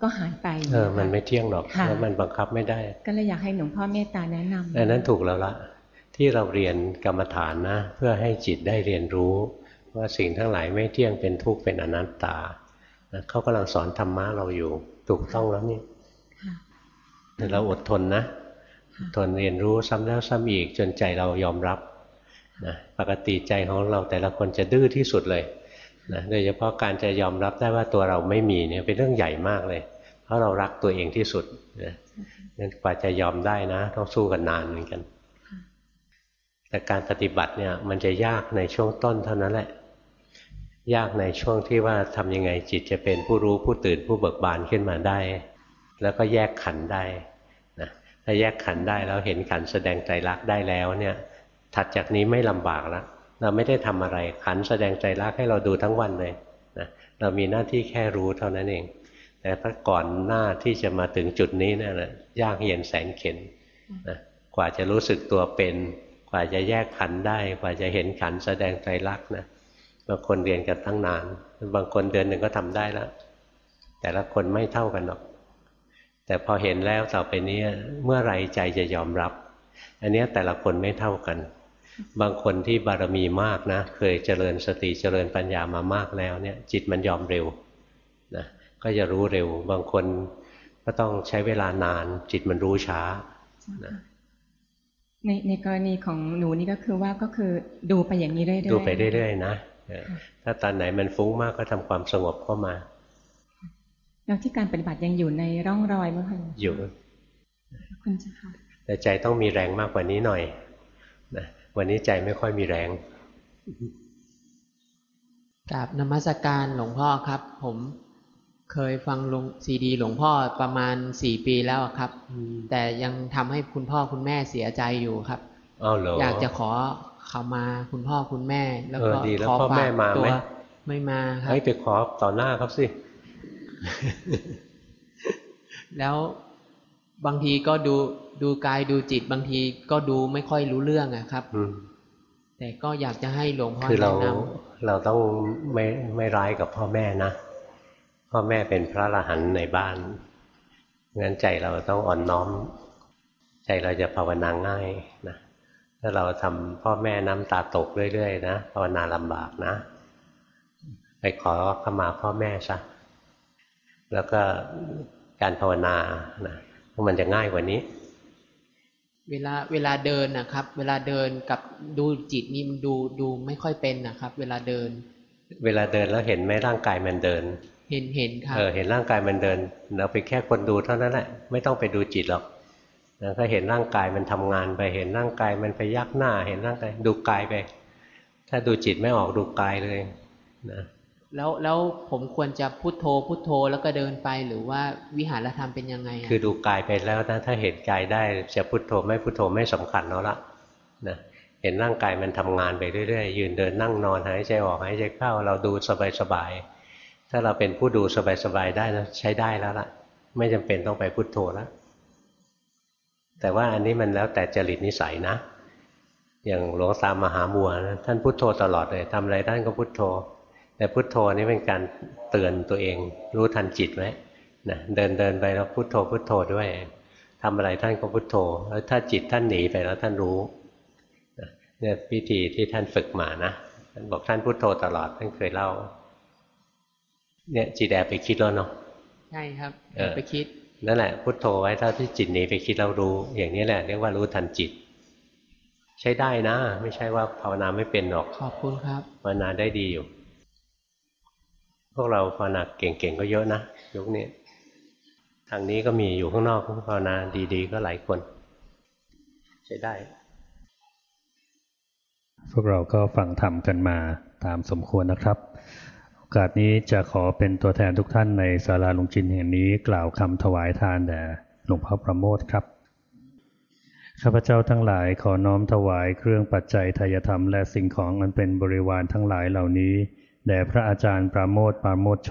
ก็หายไปเออมันไม่เที่ยงหรอกค่ะแล้วมันบังคับไม่ได้ ก็เลยอยากให้หลวงพ่อเมตตาแนะนำอันนั้นถูกแล้วละ ที่เราเรียนกรรมฐานนะ เพื่อให้จิตได้เรียนรู้ ว่าสิ่งทั้งหลายไม่เที่ยงเป็นทุกข์เป็นอนัตตานะเขากำลังสอนธรรมะเราอยู่ถูกต้องแล้วนี่ค่ะแต่เราอดทนนะอดทนเรียนรู้ซ้ำแล้วซ้ำอีกจนใจเรายอมรับนะปกติใจของเราแต่ละคนจะดื้อที่สุดเลยนะโดยเฉพาะการจะยอมรับได้ว่าตัวเราไม่มีเนี่ยเป็นเรื่องใหญ่มากเลย เพราะเรารักตัวเองที่สุดนะงั้นกว่าจะยอมได้นะ ต้องสู้กันนานเหมือนกัน แต่การปฏิบัติเนี่ยมันจะยากในช่วงต้นเท่านั้นแหละ ยากในช่วงที่ว่าทำยังไงจิตจะเป็นผู้รู้ผู้ตื่นผู้เบิกบานขึ้นมาได้ แล้วก็แยกขันได้นะถ้าแยกขันได้แล้วเห็นขันแสดงใจรักได้แล้วเนี่ยถัดจากนี้ไม่ลำบากแล้วเราไม่ได้ทำอะไรขันแสดงใจรักให้เราดูทั้งวันเลยนะเรามีหน้าที่แค่รู้เท่านั้นเอง แต่ถ้าก่อนหน้าที่จะมาถึงจุดนี้เนี่ยนะยากเย็นแสนเข็ญนะกว่าจะรู้สึกตัวเป็น กว่าจะแยกขันได้ กว่าจะเห็นขันแสดงใจรักษ์นะบางคนเรียนกันตั้งนาน บางคนเดือนหนึ่งก็ทำได้แล้วแต่ละคนไม่เท่ากันหรอก แต่พอเห็นแล้วต่อไปนี้เมื่อไรใจจะยอมรับ อันนี้แต่ละคนไม่เท่ากัน บางคนที่บารมีมากนะ เคยเจริญสติเจริญปัญญามามากแล้วเนี่ย จิตมันยอมเร็วนะก็จะรู้เร็ว บางคนก็ต้องใช้เวลานาน จิตมันรู้ช้านะ ในในกรณีของหนูนี่ก็คือว่าก็คือดูไปอย่างนี้เรื่อยๆดูไปเรื่อยๆนะถ้าตอนไหนมันฟุ้งมากก็ทำความสงบเข้ามาแล้วที่การปฏิบัติยังอยู่ในร่องรอยมั้งคะอยู่คุณเจ้าค่ะแต่ใจต้องมีแรงมากกว่านี้หน่อยนะวันนี้ใจไม่ค่อยมีแรงกราบนมัสการหลวงพ่อครับ ผม เคยฟังลงซีดีหลวงพ่อประมาณสี่ปีแล้วครับ แต่ยังทำให้คุณพ่อคุณแม่เสียใจอยู่ครับอยากจะขอเขามาคุณพ่อคุณแม่ แล้วก็ขอฝากตัวไม่มาครับให้ไปขอต่อหน้าครับสิ แล้วบางทีก็ดูดูกายดูจิต บางทีก็ดูไม่ค่อยรู้เรื่องอะครับแต่ก็อยากจะให้หลวงพ่อแนะนำเราต้องไม่ไม่ร้ายกับพ่อแม่นะ พ่อแม่เป็นพระอรหันต์ในบ้านงั้นใจเราต้องอ่อนน้อม ใจเราจะภาวนาง่ายนะถ้าเราทำพ่อแม่น้ำตาตกเรื่อยๆนะภาวนาลำบากนะ ไปขอขมาพ่อแม่ซะแล้วก็การภาวนานะมันจะง่ายกว่านี้ เวลาเวลาเดินนะครับ เวลาเดินกับดูจิตนี่มันดูดูไม่ค่อยเป็นนะครับ เวลาเดิน เวลาเดินแล้วเห็นไหมร่างกายมันเดิน เห็นเห็นครับเออเห็นร่างกายมันเดิน เราไปแค่คนดูเท่านั้นแหละไม่ต้องไปดูจิตหรอกแล้วก็เห็นร่างกายมันทำงานไปเห็นร่างกายมันไปยักหน้า เห็นร่างกายดูกายไป ถ้าดูจิตไม่ออกดูกายเลยนะแล้วแล้วผมควรจะพุโทโธพุโทโธแล้วก็เดินไปหรือว่าวิหารธรรมเป็นยังไง คือดูกายไปแล้วนะถ้าเห็นกายได้จะพุโทโธไม่พุโทโธไม่สำคัญแล้วละนะเห็นร่างกายมันทำงานไปเรื่อยๆยืนเดินนั่งนอนหายใจออกหายใจเข้าเราดูสบายๆ ถ้าเราเป็นผู้ดูสบายๆได้นะใช้ได้แล้วล่ะ ไม่จำเป็นต้องไปพุโทโธแล้วแต่ว่าอันนี้มันแล้วแต่จริตนิสัยนะ อย่างหลวงตามมหาบัวนะท่านพุโทโธตลอดเลยทำอะไรท่านก็พุโทโธ แต่พุทโธนี่เป็นการเตือนตัวเอง รู้ทันจิตไว้นะเดินเดินไปแล้วพุทโธพุทโธด้วยทำอะไรท่านก็พุทโธ แล้วถ้าจิตท่านหนีไปแล้วท่านรู้เนี่ยพิธีที่ท่านฝึกมานะท่านบอกท่านพุทโธตลอดท่านเคยเล่า เนี่ยจิตแอบไปคิดแล้วเนาะใช่ครับแอบไปคิดนั่นแหละพุทโธไว้ถ้าที่จิตหนีไปคิดเรารู้ อย่างนี้แหละเรียกว่ารู้ทันจิต ใช้ได้นะ ไม่ใช่ว่าภาวนาไม่เป็นหรอกขอบคุณครับภาวนาได้ดีอยู่ พวกเราภาวนาเก่งๆก็เยอะนะยุคนี้ทางนี้ก็มีอยู่ข้างนอกภาวนาดีๆ ก็หลายคน ใช้ได้ พวกเราก็ฟังธรรมกันมาตามสมควรนะครับโอ กาสนี้จะขอเป็นตัวแทนทุกท่านในศาลาหลุงจินแห่งนี้กล่าวคำถวายทานแด่หลวงพ่อประโมทครับ ข้าพเจ้าทั้งหลายขอน้อมถวายเครื่องปัจจัยทายธรรมและสิ่งของอันเป็นบริวารทั้งหลายเหล่านี้แด่พระอาจารย์ปราโมทปราโมทโช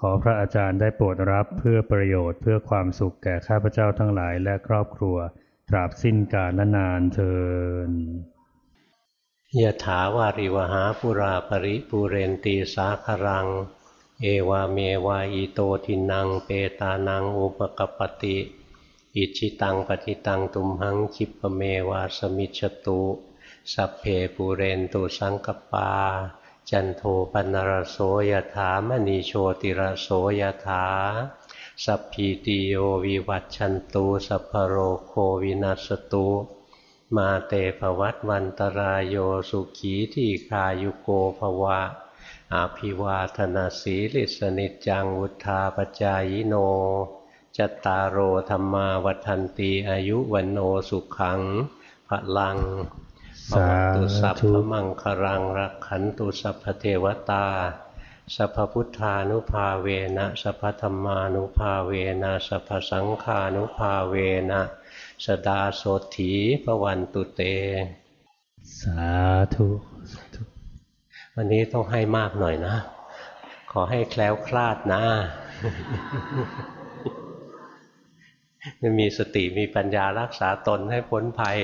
ขอพระอาจารย์ได้โปรดรับเพื่อประโยชน์เพื่อความสุขแก่ข้าพเจ้าทั้งหลายและครอบครัว ตราบสิ้นกาลนานเทอญ ยะถาวาริวะหาปูรา ปะริปูเรนติ สาคะรัง เอวะเมวะ อิโตทินนัง เปตานังอุปะกัปปะติ อิจฉิตังปัตถิตังตุมหัง ขิปปะเมวะ สะมิชฌะตุ สัพเพปูเรนตุสังกัปปา จันโทปนรโสยถามณีโชติรโสยถา สัพพีติโยวิวัตชันตูสัพพโรโควินัสตุ มาเตภวัตวันตรายโยสุขีที่คายุโกภวะอาภิวาธนาสีลิสนิจังวุธาปจายโนจตารโอธรรมาวันตีอายุวันโนสุขังพลังสาธุสัพพมังครังรักขันตุสัพพเทวตาสัพพพุทธานุภาเวนะสัพพธรรมานุภาเวนะสัพพสังฆานุภาเวนะ สดาโสถีพวันตุเตสาธุวันนี้ต้องให้มากหน่อยนะ ขอให้แคล้วคลาดนะมีสติมีปัญญารักษาตนให้พ้นภัย